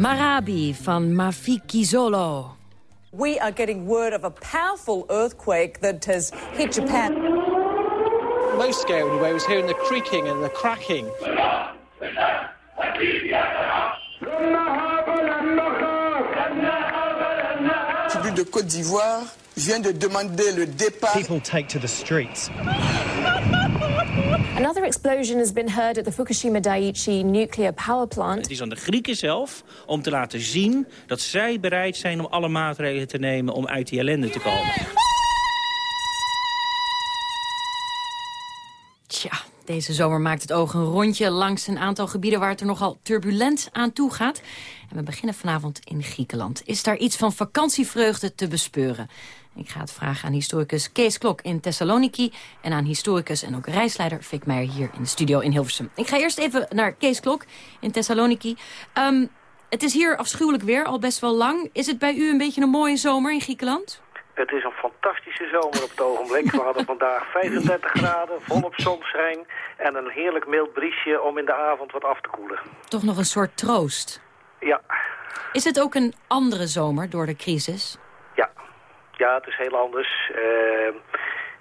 Marabi van Mafiki Zolo. We are getting word of a powerful earthquake that has hit Japan. Most scary anyway was hearing the creaking and the cracking. Le public de Côte d'Ivoire vient de demander le départ. People take to the streets. Another explosion has been heard at the Fukushima Daiichi nuclear power plant. Het is aan de Grieken zelf om te laten zien dat zij bereid zijn om alle maatregelen te nemen om uit die ellende te komen. Tja, deze zomer maakt het oog een rondje langs een aantal gebieden waar het er nogal turbulent aan toe gaat. En we beginnen vanavond in Griekenland. Is daar iets van vakantievreugde te bespeuren? Ik ga het vragen aan historicus Kees Klok in Thessaloniki... en aan historicus en ook reisleider Fik Meijer hier in de studio in Hilversum. Ik ga eerst even naar Kees Klok in Thessaloniki. Ehm, het is hier afschuwelijk weer, al best wel lang. Is het bij u een beetje een mooie zomer in Griekenland? Het is een fantastische zomer op het ogenblik. We hadden vandaag 35 graden, volop zonschijn en een heerlijk mild briesje om in de avond wat af te koelen. Toch nog een soort troost. Ja, Is het ook een andere zomer door de crisis? ja. Ja, het is heel anders. Eh,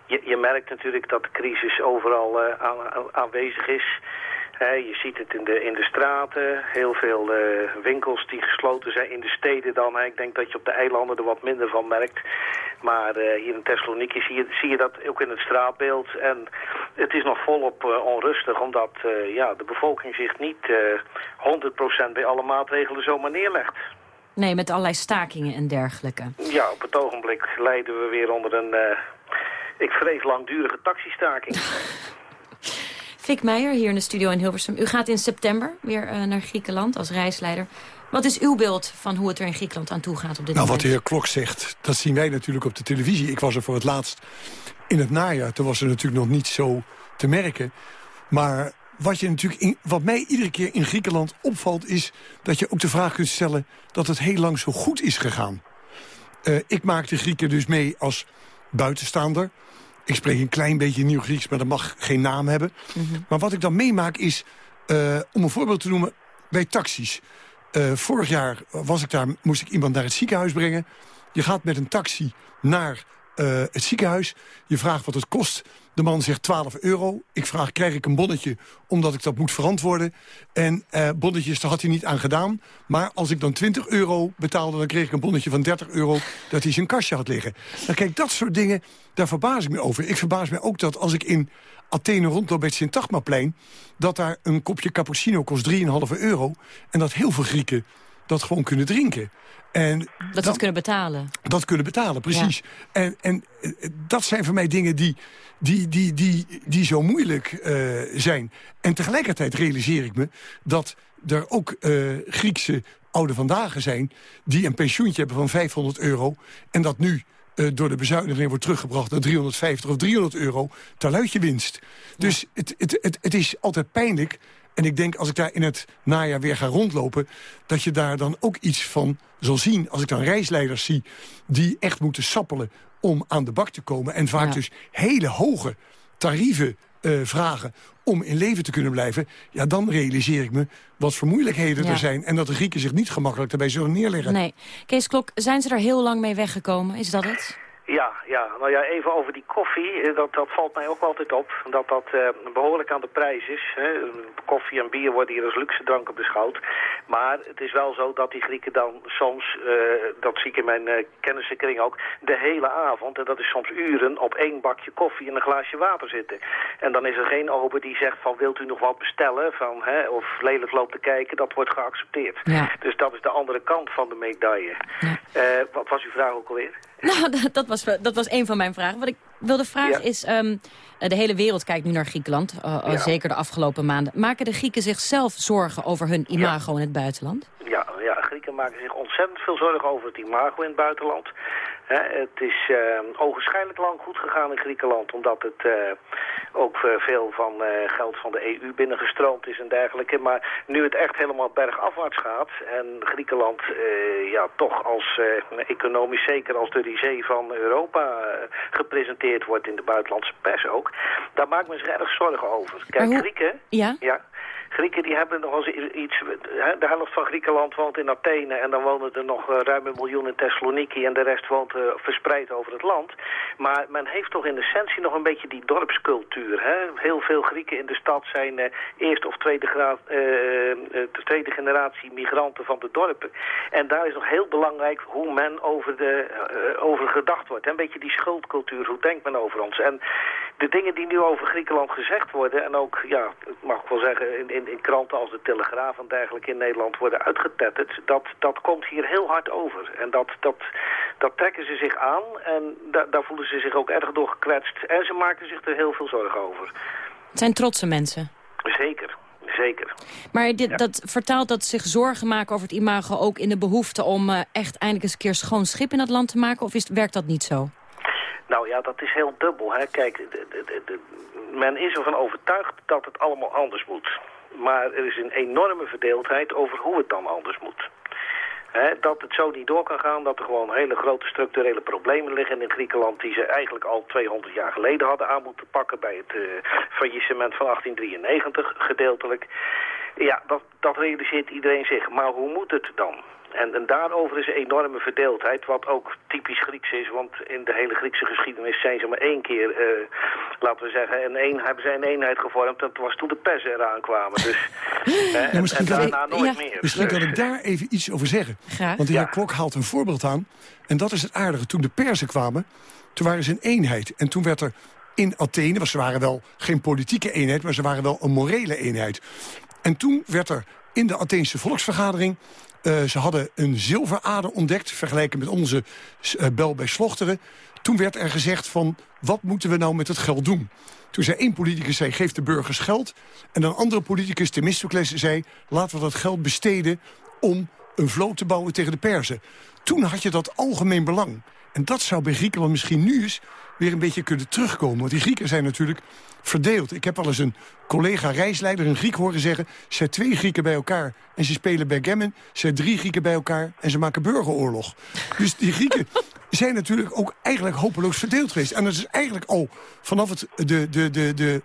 je, je merkt natuurlijk dat de crisis overal eh, aan- aan- aanwezig is. Je ziet het in de, in de straten, heel veel eh, winkels die gesloten zijn in de steden dan. Ik denk dat je op de eilanden er wat minder van merkt. Maar eh, hier in Thessaloniki zie je, zie je dat ook in het straatbeeld. En het is nog volop onrustig, omdat ja, de bevolking zich niet eh 100% bij alle maatregelen zomaar neerlegt. Nee, met allerlei stakingen en dergelijke. Ja, op het ogenblik lijden we weer onder een, eh, ik vrees, langdurige taxistaking. Fik Meijer hier in de studio in Hilversum. U gaat in september weer eh, naar Griekenland als reisleider. Wat is uw beeld van hoe het er in Griekenland aan toe gaat op dit Nou, wat moment? de heer Klok zegt, dat zien wij natuurlijk op de televisie. Ik was er voor het laatst in het najaar. Toen was er natuurlijk nog niet zo te merken. Maar wat, je natuurlijk in, wat mij iedere keer in Griekenland opvalt... is dat je ook de vraag kunt stellen dat het heel lang zo goed is gegaan. Uh, ik maak de Grieken dus mee als buitenstaander. Ik spreek een klein beetje nieuw Grieks, maar dat mag geen naam hebben. Mm -hmm. Maar wat ik dan meemaak is, uh, om een voorbeeld te noemen, bij taxis. Uh, vorig jaar was ik daar, moest ik iemand naar het ziekenhuis brengen. Je gaat met een taxi naar uh, het ziekenhuis. Je vraagt wat het kost. De man zegt 12 euro. Ik vraag, krijg ik een bonnetje omdat ik dat moet verantwoorden? En uh, bonnetjes, daar had hij niet aan gedaan. Maar als ik dan 20 euro betaalde, dan kreeg ik een bonnetje van 30 euro... dat hij zijn kastje had liggen. Nou kijk, dat soort dingen, daar verbaas ik me over. Ik verbaas me ook dat als ik in Athene rondloop bij het Sint-Tagmaplein... dat daar een kopje cappuccino kost 3,5 euro... en dat heel veel Grieken dat gewoon kunnen drinken. En dat ze het kunnen betalen. Dat kunnen betalen, precies. Ja. En, en dat zijn voor mij dingen die, die, die, die, die zo moeilijk uh, zijn. En tegelijkertijd realiseer ik me dat er ook uh, Griekse oude vandaag zijn... die een pensioentje hebben van 500 euro... en dat nu door de bezuiniging wordt teruggebracht naar 350 of 300 euro... taluitje winst. Dus het, het, het, het is altijd pijnlijk en ik denk, als ik daar in het najaar weer ga rondlopen... dat je daar dan ook iets van zal zien. Als ik dan reisleiders zie die echt moeten sappelen om aan de bak te komen... en vaak ja. dus hele hoge tarieven uh, vragen om in leven te kunnen blijven... ja, dan realiseer ik me wat voor moeilijkheden ja. er zijn... en dat de Grieken zich niet gemakkelijk daarbij zullen neerleggen. Nee. Kees Klok, zijn ze er heel lang mee weggekomen? Is dat het? Ja, ja, nou ja, even over die koffie. Dat, dat valt mij ook altijd op. Dat dat uh, behoorlijk aan de prijs is. Hè. Koffie en bier worden hier als luxe dranken beschouwd. Maar het is wel zo dat die Grieken dan soms, uh, dat zie ik in mijn uh, kennissenkring ook, de hele avond, en dat is soms uren, op één bakje koffie en een glaasje water zitten. En dan is er geen ober die zegt van wilt u nog wat bestellen, van, hè, of lelijk loopt te kijken, dat wordt geaccepteerd. Ja. Dus dat is de andere kant van de medaille. Ja. wat was uw vraag ook alweer? Nou, dat, dat, was, dat was een van mijn vragen. Wat ik wilde vragen ja. is, um, de hele wereld kijkt nu naar Griekenland, uh, ja. zeker de afgelopen maanden. Maken de Grieken zichzelf zorgen over hun imago ja. in het buitenland? Ja, ja, Grieken maken zich ontzettend veel zorgen over het imago in het buitenland. He, het is uh, ogenschijnlijk lang goed gegaan in Griekenland, omdat het uh, ook veel van geld van de EU binnengestroomd is en dergelijke. Maar nu het echt helemaal bergafwaarts gaat en Griekenland ja, toch als economisch zeker als de risée van Europa gepresenteerd wordt in de buitenlandse pers ook, daar maakt men zich erg zorgen over. Kijk. Grieken... Ja? ja Grieken die hebben nog eens iets... De helft van Griekenland woont in Athene... en dan wonen er nog ruim een miljoen in Thessaloniki... en de rest woont uh, verspreid over het land. Maar men heeft toch in essentie nog een beetje die dorpscultuur. Hè? Heel veel Grieken in de stad zijn uh, eerste of tweede, graad, de tweede generatie migranten van de dorpen. En daar is nog heel belangrijk hoe men over, de, over gedacht wordt. Een beetje die schuldcultuur, hoe denkt men over ons. En de dingen die nu over Griekenland gezegd worden... en ook, ja, ik mag wel zeggen... in, in kranten als de Telegraaf en dergelijke in Nederland worden uitgetetterd... dat, dat komt hier heel hard over. En dat, dat, dat trekken ze zich aan en da, daar voelen ze zich ook erg door gekwetst. En ze maken zich er heel veel zorgen over. Het zijn trotse mensen. Zeker. Zeker. Maar dit, ja. dat vertaalt dat zich zorgen maken over het imago ook in de behoefte om uh, echt eindelijk eens een keer schoon schip in dat land te maken? Of is, werkt dat niet zo? Nou ja, dat is heel dubbel. Hè. Kijk, de, de, de, men is ervan overtuigd dat het allemaal anders moet. Maar er is een enorme verdeeldheid over hoe het dan anders moet. Dat het zo niet door kan gaan, dat er gewoon hele grote structurele problemen liggen in Griekenland... die ze eigenlijk al 200 jaar geleden hadden aan moeten pakken bij het uh, faillissement van 1893 gedeeltelijk. Ja, dat, dat realiseert iedereen zich. Maar hoe moet het dan? En, en, daarover is een enorme verdeeldheid, wat ook typisch Grieks is. Want in de hele Griekse geschiedenis zijn ze maar één keer, uh, laten we zeggen, een een, hebben zij een eenheid gevormd. Dat was toen de persen eraan kwamen. Dus, ja, misschien en daarna ik, nooit ja. meer. Misschien kan ik daar even iets over zeggen. Graag. Want de heer Klok haalt een voorbeeld aan. En dat is het aardige. Toen de persen kwamen, toen waren ze een eenheid. En toen werd er in Athene, want ze waren wel geen politieke eenheid... maar ze waren wel een morele eenheid. En toen werd er in de Atheense volksvergadering uh, ze hadden een zilverader ontdekt, vergeleken met onze uh, bel bij Slochteren. Toen werd er gezegd van, wat moeten we nou met het geld doen? Toen zei één politicus, zei, geef de burgers geld. En een andere politicus, Themistocles, zei... laten we dat geld besteden om een vloot te bouwen tegen de Perzen. Toen had je dat algemeen belang. En dat zou bij Griekenland misschien nu eens weer een beetje kunnen terugkomen. Want die Grieken zijn natuurlijk verdeeld. Ik heb wel eens een collega reisleider, een Griek, horen zeggen... zet twee Grieken bij elkaar en ze spelen backgammon. Zet drie Grieken bij elkaar en ze maken burgeroorlog. Dus die Grieken zijn natuurlijk ook eigenlijk hopeloos verdeeld geweest. En dat is eigenlijk al vanaf het, de, de, de, de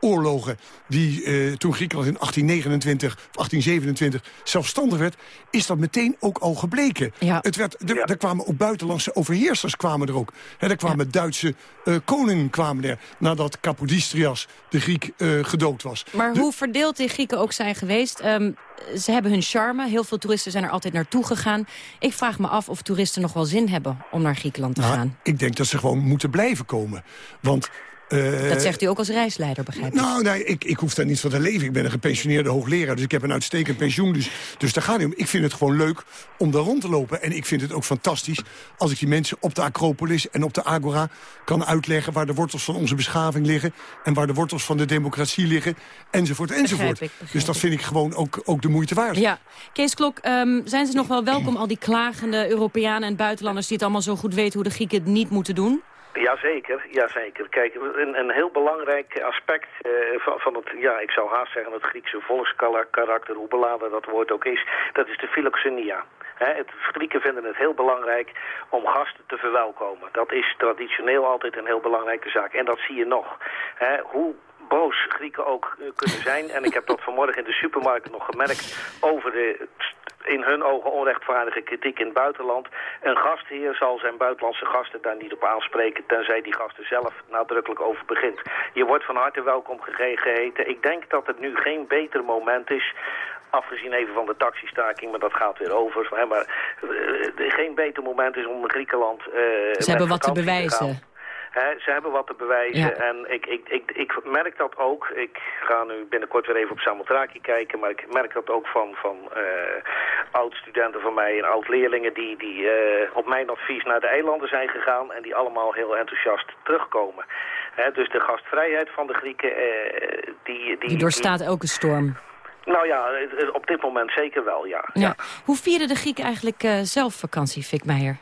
onafhankelijkheidsoorlogen... die eh, toen Griekenland in 1829 of 1827 zelfstandig werd... is dat meteen ook al gebleken. Het werd, er, er kwamen ook buitenlandse overheersers kwamen er ook. He, er kwamen Duitse eh, koningen kwamen er... nadat Capodistrias, de Griek, eh, gedood was. Maar hoe verdeeld die Grieken ook zijn geweest... ehm, ze hebben hun charme. Heel veel toeristen zijn er altijd naartoe gegaan. Ik vraag me af of toeristen nog wel zin hebben om naar Griekenland te Nou, gaan. Ik denk dat ze gewoon moeten blijven komen. Want... eh, Dat zegt u ook als reisleider, begrijp ik. Nou, nee, ik, ik hoef daar niet van te leven. Ik ben een gepensioneerde hoogleraar, dus ik heb een uitstekend pensioen. Dus, dus daar gaat het niet om. Ik vind het gewoon leuk om daar rond te lopen. En ik vind het ook fantastisch als ik die mensen op de Acropolis en op de Agora kan uitleggen... waar de wortels van onze beschaving liggen... en waar de wortels van de democratie liggen, enzovoort, enzovoort. Begrijp ik, begrijp dus dat vind ik gewoon ook, ook de moeite waard. Ja, Kees Klok, ehm, zijn ze nog wel welkom, al die klagende Europeanen en buitenlanders... die het allemaal zo goed weten hoe de Grieken het niet moeten doen? Jazeker, jazeker. Kijk, een, een heel belangrijk aspect eh, van, van het, ja, ik zou haast zeggen het Griekse volkskarakter, hoe beladen dat woord ook is, dat is de philoxenia. Het Grieken vinden het heel belangrijk om gasten te verwelkomen. Dat is traditioneel altijd een heel belangrijke zaak. En dat zie je nog. Hoe boos Grieken ook eh, kunnen zijn. En ik heb dat vanmorgen in de supermarkt nog gemerkt over de in hun ogen onrechtvaardige kritiek in het buitenland. Een gastheer zal zijn buitenlandse gasten daar niet op aanspreken... tenzij die gasten zelf nadrukkelijk over begint. Je wordt van harte welkom geheten. Ik denk dat het nu geen beter moment is... Afgezien even van de taxistaking, maar dat gaat weer over. Maar eh, geen beter moment is om Griekenland... eh, met Ze hebben wat te gaan. Ze hebben wat te bewijzen Ja. en ik, ik, ik, ik merk dat ook. Ik ga nu binnenkort weer even op Samothraki kijken, maar ik merk dat ook van, van eh, oud-studenten van mij en oud-leerlingen die, die eh, op mijn advies naar de eilanden zijn gegaan en die allemaal heel enthousiast terugkomen. Hè, dus de gastvrijheid van de Grieken, eh, die, die, Die doorstaat elke storm. Nou ja, op dit moment zeker wel, ja. Ja. Hoe vierden de Grieken eigenlijk zelf vakantie, Fik Meijer?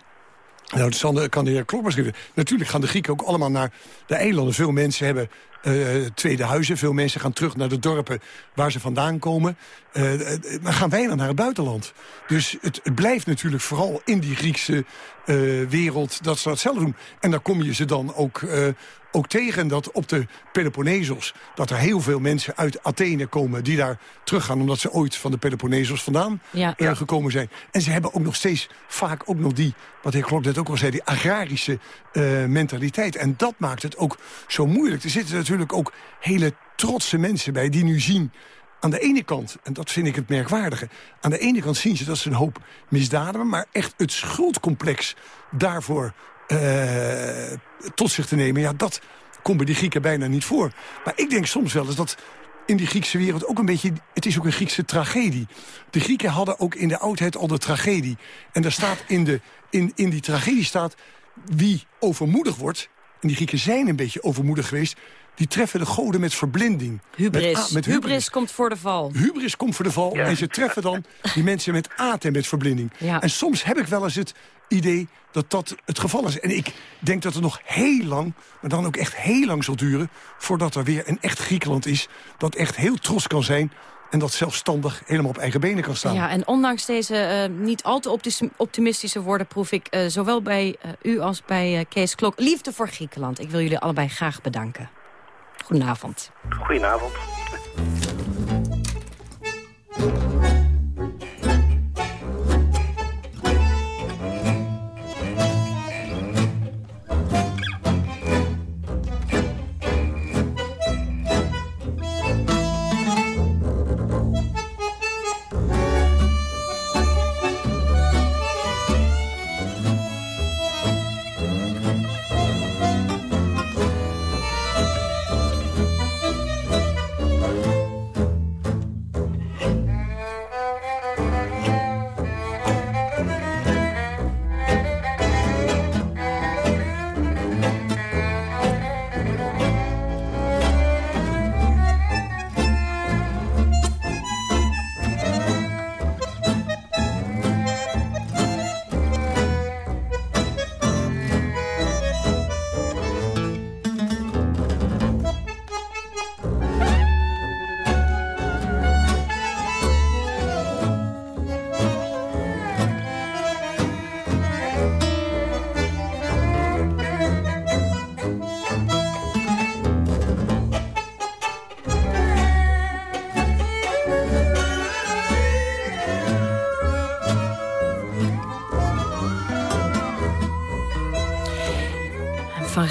Nou, de- kan de heer maar schrijven. Natuurlijk gaan de Grieken ook allemaal naar de eilanden. Veel mensen hebben eh, tweede huizen. Veel mensen gaan terug naar de dorpen waar ze vandaan komen. Eh, eh, maar gaan wij dan naar het buitenland? Dus het, het blijft natuurlijk vooral in die Griekse eh, wereld dat ze dat zelf doen. En daar kom je ze dan ook, eh, ook tegen. Dat op de Peloponnesos, dat er heel veel mensen uit Athene komen... die daar teruggaan omdat ze ooit van de Peloponnesos vandaan Ja. eh, gekomen zijn. En ze hebben ook nog steeds vaak ook nog die, wat ik Klok net ook al zei... die agrarische eh, mentaliteit. En dat maakt het ook zo moeilijk. Er zitten natuurlijk ook hele trotse mensen bij die nu zien... Aan de ene kant, en dat vind ik het merkwaardige... aan de ene kant zien ze dat ze een hoop misdaden hebben... maar echt het schuldcomplex daarvoor eh, tot zich te nemen... ja, dat komt bij die Grieken bijna niet voor. Maar ik denk soms wel eens dat in die Griekse wereld ook een beetje... het is ook een Griekse tragedie. De Grieken hadden ook in de oudheid al de tragedie. En daar staat in, de, in, in die tragedie staat... wie overmoedig wordt... en die Grieken zijn een beetje overmoedig geweest... die treffen de goden met verblinding. Hubris. Met, hubris. komt voor de val. Hubris komt voor de val en ze treffen dan die mensen met aat en met verblinding. Ja. En soms heb ik wel eens het idee dat dat het geval is. En ik denk dat het nog heel lang, maar dan ook echt heel lang zal duren... voordat er weer een echt Griekenland is dat echt heel trots kan zijn... en dat zelfstandig helemaal op eigen benen kan staan. Ja, en ondanks deze eh, niet al te optimistische woorden... proef ik eh, zowel bij eh, u als bij eh, Kees Klok liefde voor Griekenland. Ik wil jullie allebei graag bedanken. Goedenavond. Goedenavond.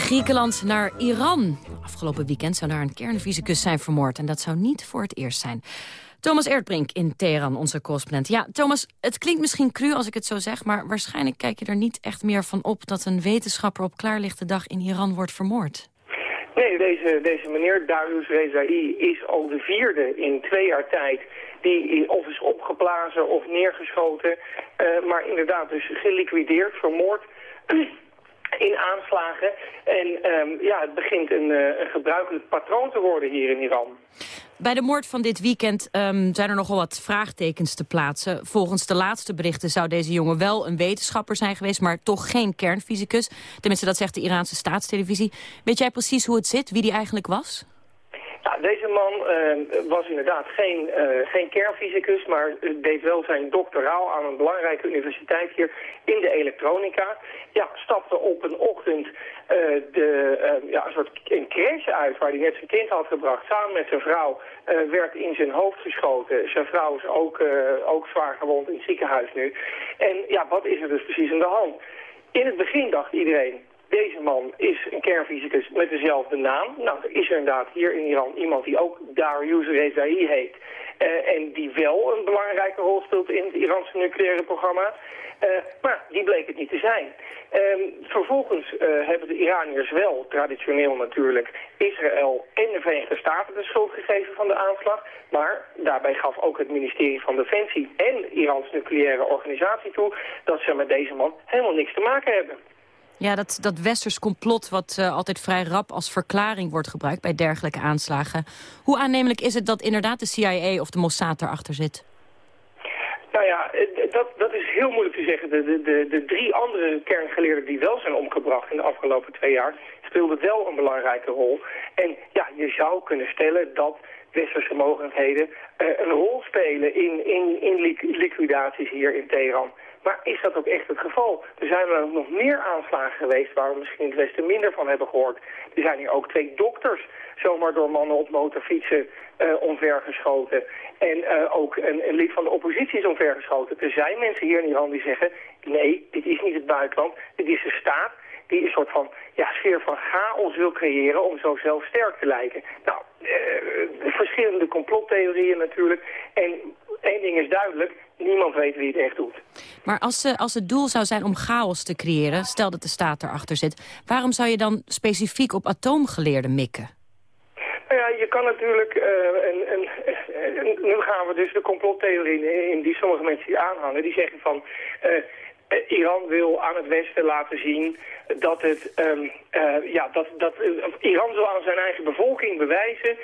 Griekenland naar Iran. Afgelopen weekend zou daar een kernfysicus zijn vermoord. En dat zou niet voor het eerst zijn. Thomas Erdbrink in Teheran, onze correspondent. Ja, Thomas, het klinkt misschien cru als ik het zo zeg... maar waarschijnlijk kijk je er niet echt meer van op... dat een wetenschapper op klaarlichte dag in Iran wordt vermoord. Nee, deze, deze meneer Darius Rezaei is al de vierde in twee jaar tijd die of is opgeblazen of neergeschoten, uh, maar inderdaad dus geliquideerd, vermoord in aanslagen. En um, ja, het begint een, uh, een, gebruikelijk patroon te worden hier in Iran. Bij de moord van dit weekend um, zijn er nogal wat vraagtekens te plaatsen. Volgens de laatste berichten zou deze jongen wel een wetenschapper zijn geweest... maar toch geen kernfysicus. Tenminste, dat zegt de Iraanse staatstelevisie. Weet jij precies hoe het zit, wie die eigenlijk was? Ja, deze man uh, was inderdaad geen, uh, geen kernfysicus, maar deed wel zijn doctoraal aan een belangrijke universiteit hier in de elektronica. Ja, stapte op een ochtend uh, de, ja, een soort een crèche uit waar hij net zijn kind had gebracht. Samen met zijn vrouw werd in zijn hoofd geschoten. Zijn vrouw is ook, ook zwaar gewond in het ziekenhuis nu. En ja, wat is er dus precies aan de hand? In het begin dacht iedereen, deze man is een kernfysicus met dezelfde naam. Nou, er is er inderdaad hier in Iran iemand die ook Darius Rezaei heet. Uh, en die wel een belangrijke rol speelt in het Iranse nucleaire programma. Uh, maar die bleek het niet te zijn. Uh, vervolgens uh, hebben de Iraniërs wel, traditioneel natuurlijk, Israël en de Verenigde Staten de schuld gegeven van de aanslag. Maar daarbij gaf ook het ministerie van Defensie en Irans nucleaire organisatie toe dat ze met deze man helemaal niks te maken hebben. Ja, dat, dat westers complot wat uh, altijd vrij rap als verklaring wordt gebruikt bij dergelijke aanslagen. Hoe aannemelijk is het dat inderdaad de CIA of de Mossad erachter zit? Nou ja, eh, dat, dat is heel moeilijk te zeggen. De, de, de, drie andere kerngeleerden die wel zijn omgebracht in de afgelopen twee jaar... speelden wel een belangrijke rol. En ja, je zou kunnen stellen dat westerse mogelijkheden uh, een rol spelen in, in, in liquidaties hier in Teheran. Maar is dat ook echt het geval? Er zijn er nog meer aanslagen geweest waar we misschien het Westen minder van hebben gehoord. Er zijn hier ook twee dokters zomaar door mannen op motorfietsen uh, omvergeschoten. En uh, ook een, een, lid van de oppositie is omvergeschoten. Er zijn mensen hier in Iran die zeggen, nee, dit is niet het buitenland, dit is de staat die een soort van ja, sfeer van chaos wil creëren om zo zelf sterk te lijken. Nou, uh, verschillende complottheorieën natuurlijk. En één ding is duidelijk, niemand weet wie het echt doet. Maar als, uh, als het doel zou zijn om chaos te creëren, stel dat de staat erachter zit... waarom zou je dan specifiek op atoomgeleerden mikken? Nou ja, je kan natuurlijk, uh, en, en, en, nu gaan we dus de complottheorie in die sommige mensen aanhangen, die zeggen van, uh, Iran wil aan het Westen laten zien dat het, um, uh, ja, dat, dat uh, Iran zal aan zijn eigen bevolking bewijzen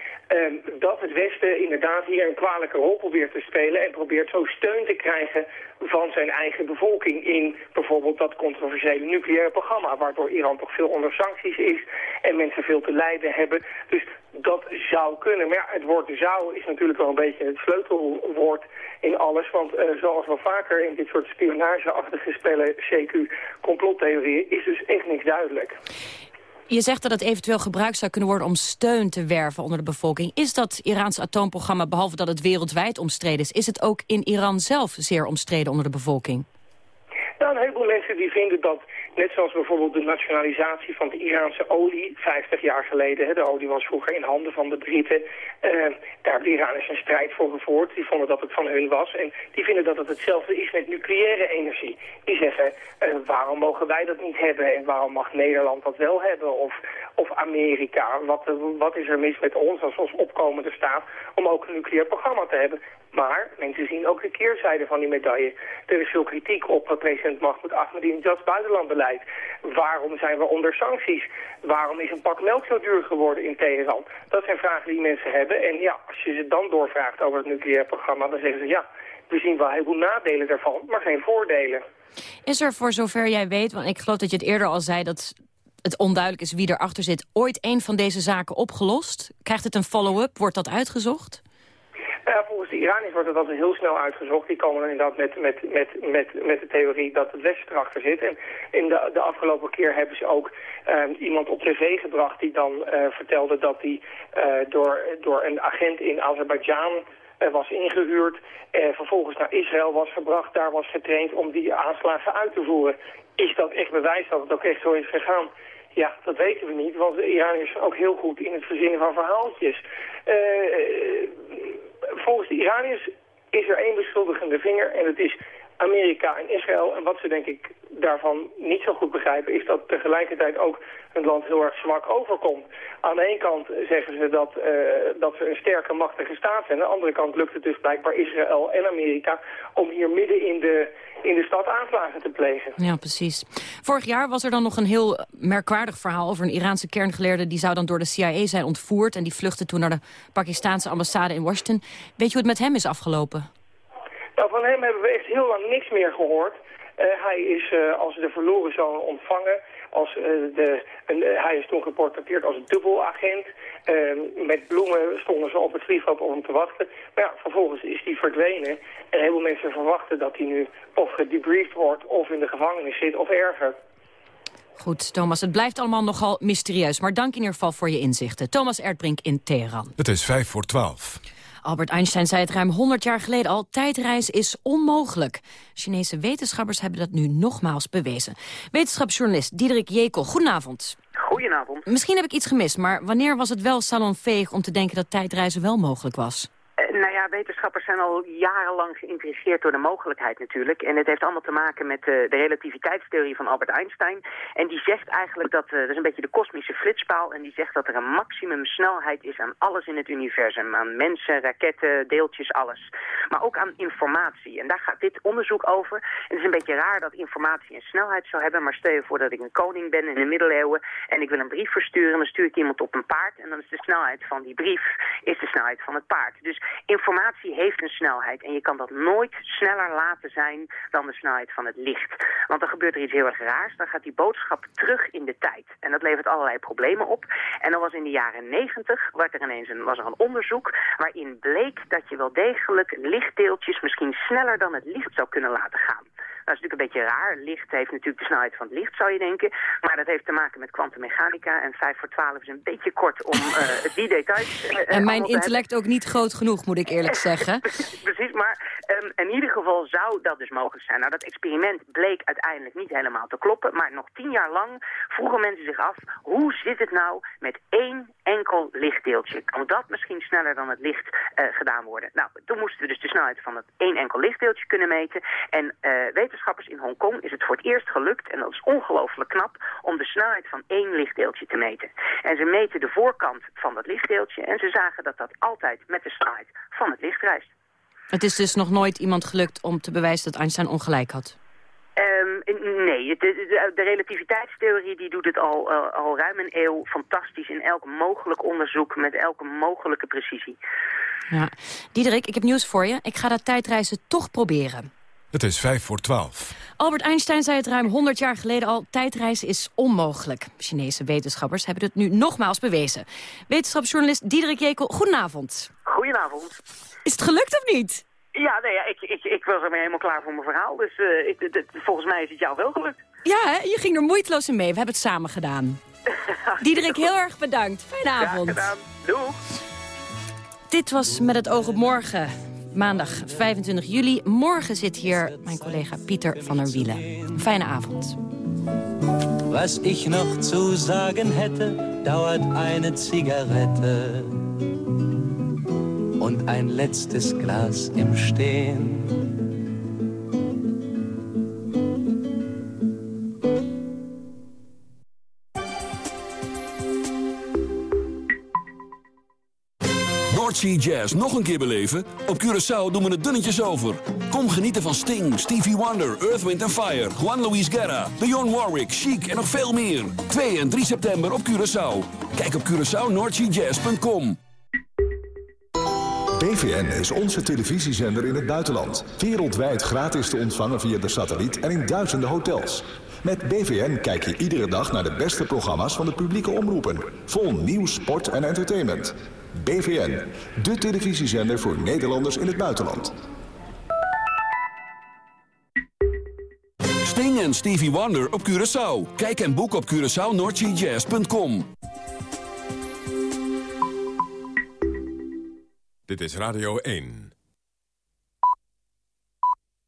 dat het Westen inderdaad hier een kwalijke rol probeert te spelen en probeert zo steun te krijgen van zijn eigen bevolking in bijvoorbeeld dat controversiële nucleaire programma, waardoor Iran toch veel onder sancties is en mensen veel te lijden hebben. Dus dat zou kunnen. Maar ja, het woord zou is natuurlijk wel een beetje het sleutelwoord in alles. Want uh, zoals wel vaker in dit soort spionageachtige spellen, CQ, complottheorieën, is dus echt niks duidelijk. Je zegt dat het eventueel gebruikt zou kunnen worden om steun te werven onder de bevolking. Is dat Iraans atoomprogramma, behalve dat het wereldwijd omstreden is... is het ook in Iran zelf zeer omstreden onder de bevolking? Nou, een heleboel mensen die vinden dat Net zoals bijvoorbeeld de nationalisatie van de Iraanse olie 50 jaar geleden. Hè, de olie was vroeger in handen van de Britten. Uh, daar hebben de Iraners een strijd voor gevoerd. Die vonden dat het van hun was. En die vinden dat het hetzelfde is met nucleaire energie. Die zeggen, uh, waarom mogen wij dat niet hebben? En waarom mag Nederland dat wel hebben? Of, of Amerika? Wat, wat is er mis met ons als, als opkomende staat om ook een nucleair programma te hebben? Maar mensen zien ook de keerzijde van die medaille. Er is veel kritiek op president Mahmoud Ahmadinejad's buitenlandbeleid. Waarom zijn we onder sancties? Waarom is een pak melk zo duur geworden in Teheran? Dat zijn vragen die mensen hebben. En ja, als je ze dan doorvraagt over het nucleair programma, dan zeggen ze ja, we zien wel heel veel nadelen daarvan, maar geen voordelen. Is er voor zover jij weet, want ik geloof dat je het eerder al zei... dat het onduidelijk is wie erachter zit, ooit een van deze zaken opgelost? Krijgt het een follow-up? Wordt dat uitgezocht? Ja, volgens de Iraniërs wordt altijd heel snel uitgezocht. Die komen inderdaad met, met, met, met, met de theorie dat het Westen erachter zit. En in de, de afgelopen keer hebben ze ook uh, iemand op tv gebracht die dan uh, vertelde dat hij uh, door, door een agent in Azerbeidzjan was ingehuurd. en vervolgens naar Israël was gebracht, daar was getraind om die aanslagen uit te voeren. Is dat echt bewijs dat het ook echt zo is gegaan? Ja, dat weten we niet, want de Iraniërs zijn ook heel goed in het verzinnen van verhaaltjes. Uh, volgens de Iraniërs is er één beschuldigende vinger en dat is Amerika en Israël. En wat ze denk ik daarvan niet zo goed begrijpen... is dat tegelijkertijd ook hun land heel erg zwak overkomt. Aan de ene kant zeggen ze dat, uh, dat ze een sterke, machtige staat zijn. Aan de andere kant lukt het dus blijkbaar Israël en Amerika... om hier midden in de, in de stad aanslagen te plegen. Ja, precies. Vorig jaar was er dan nog een heel merkwaardig verhaal... over een Iraanse kerngeleerde die zou dan door de CIA zijn ontvoerd... en die vluchtte toen naar de Pakistanse ambassade in Washington. Weet je hoe het met hem is afgelopen? Nou, van hem hebben we echt heel lang niks meer gehoord. Uh, hij is uh, als de verloren zoon ontvangen. Als, uh, de, een, hij is toen geportretteerd als dubbelagent. met bloemen stonden ze op het vliegveld om hem te wachten. Maar ja, vervolgens is hij verdwenen. En heel veel mensen verwachten dat hij nu of gedebriefd wordt... of in de gevangenis zit, of erger. Goed, Thomas, het blijft allemaal nogal mysterieus. Maar dank in ieder geval voor je inzichten. Thomas Erdbrink in Teheran. Het is vijf voor twaalf. Albert Einstein zei het ruim 100 jaar geleden al, tijdreis is onmogelijk. Chinese wetenschappers hebben dat nu nogmaals bewezen. Wetenschapsjournalist Diederik Jekel, goedenavond. Goedenavond. Misschien heb ik iets gemist, maar wanneer was het wel salonveeg om te denken dat tijdreizen wel mogelijk was? Wetenschappers zijn al jarenlang geïnteresseerd door de mogelijkheid natuurlijk. En het heeft allemaal te maken met de relativiteitstheorie van Albert Einstein. En die zegt eigenlijk dat, uh, dat is een beetje de kosmische flitspaal. En die zegt dat er een maximum snelheid is aan alles in het universum. Aan mensen, raketten, deeltjes, alles. Maar ook aan informatie. En daar gaat dit onderzoek over. En het is een beetje raar dat informatie een snelheid zou hebben. Maar stel je voor dat ik een koning ben in de middeleeuwen. En ik wil een brief versturen. Dan stuur ik iemand op een paard. En dan is de snelheid van die brief is de snelheid van het paard. Dus informatie heeft een snelheid en je kan dat nooit sneller laten zijn dan de snelheid van het licht. Want dan gebeurt er iets heel erg raars, dan gaat die boodschap terug in de tijd. En dat levert allerlei problemen op. En dan was in de jaren negentig, werd er ineens een, was er een onderzoek waarin bleek dat je wel degelijk lichtdeeltjes misschien sneller dan het licht zou kunnen laten gaan. Dat is natuurlijk een beetje raar. Licht heeft natuurlijk de snelheid van het licht, zou je denken. Maar dat heeft te maken met kwantummechanica. En 5 voor 12 is een beetje kort om uh, die details uh, En mijn intellect ook niet groot genoeg, moet ik eerlijk zeggen. Precies, maar um, in ieder geval zou dat dus mogelijk zijn. Nou, dat experiment bleek uiteindelijk niet helemaal te kloppen. Maar nog tien jaar lang vroegen mensen zich af... hoe zit het nou met één enkel lichtdeeltje? Kan dat misschien sneller dan het licht uh, gedaan worden? Nou, toen moesten we dus de snelheid van het één enkel lichtdeeltje kunnen meten. En uh, wetenschappers in Hongkong is het voor het eerst gelukt... en dat is ongelooflijk knap... om de snelheid van één lichtdeeltje te meten. En ze meten de voorkant van dat lichtdeeltje... en ze zagen dat dat altijd met de snelheid van het licht reist. Het is dus nog nooit iemand gelukt om te bewijzen dat Einstein ongelijk had? Um, nee, de, de, de, relativiteitstheorie die doet het al, uh, al ruim een eeuw fantastisch in elk mogelijk onderzoek met elke mogelijke precisie. Ja. Diederik, ik heb nieuws voor je. Ik ga dat tijdreizen toch proberen. Het is vijf voor twaalf. Albert Einstein zei het ruim 100 jaar geleden al... tijdreizen is onmogelijk. Chinese wetenschappers hebben het nu nogmaals bewezen. Wetenschapsjournalist Diederik Jekel, goedenavond. Goedenavond. Is het gelukt of niet? Ja, nee, ja, ik, ik, ik was ermee helemaal klaar voor mijn verhaal. Dus uh, ik, dit, volgens mij is het jou wel gelukt. Ja, hè? je ging er moeiteloos in mee. We hebben het samen gedaan. Diederik, heel erg bedankt. Fijne avond. Ja, gedaan. Doeg. Dit was Met het oog op morgen. Maandag 25 juli. Morgen zit hier mijn collega Pieter van der Wielen. Fijne avond. Was ich noch zu sagen hätte, dauert eine Zigarette und ein letztes Glas im Stehen. Noordsea Jazz nog een keer beleven? Op Curaçao doen we het dunnetjes over. Kom genieten van Sting, Stevie Wonder, Earth, Wind Fire... Juan Luis Guerra, Dionne Warwick, Chic en nog veel meer. 2 en 3 september op Curaçao. Kijk op CuraçaoNoordseaJazz.com. BVN is onze televisiezender in het buitenland. Wereldwijd gratis te ontvangen via de satelliet en in duizenden hotels. Met BVN kijk je iedere dag naar de beste programma's van de publieke omroepen. Vol nieuws, sport en entertainment. BVN, de televisiezender voor Nederlanders in het buitenland. Sting en Stevie Wonder op Curaçao. Kijk en boek op CuraçaoNordGJazz.com. Dit is Radio 1.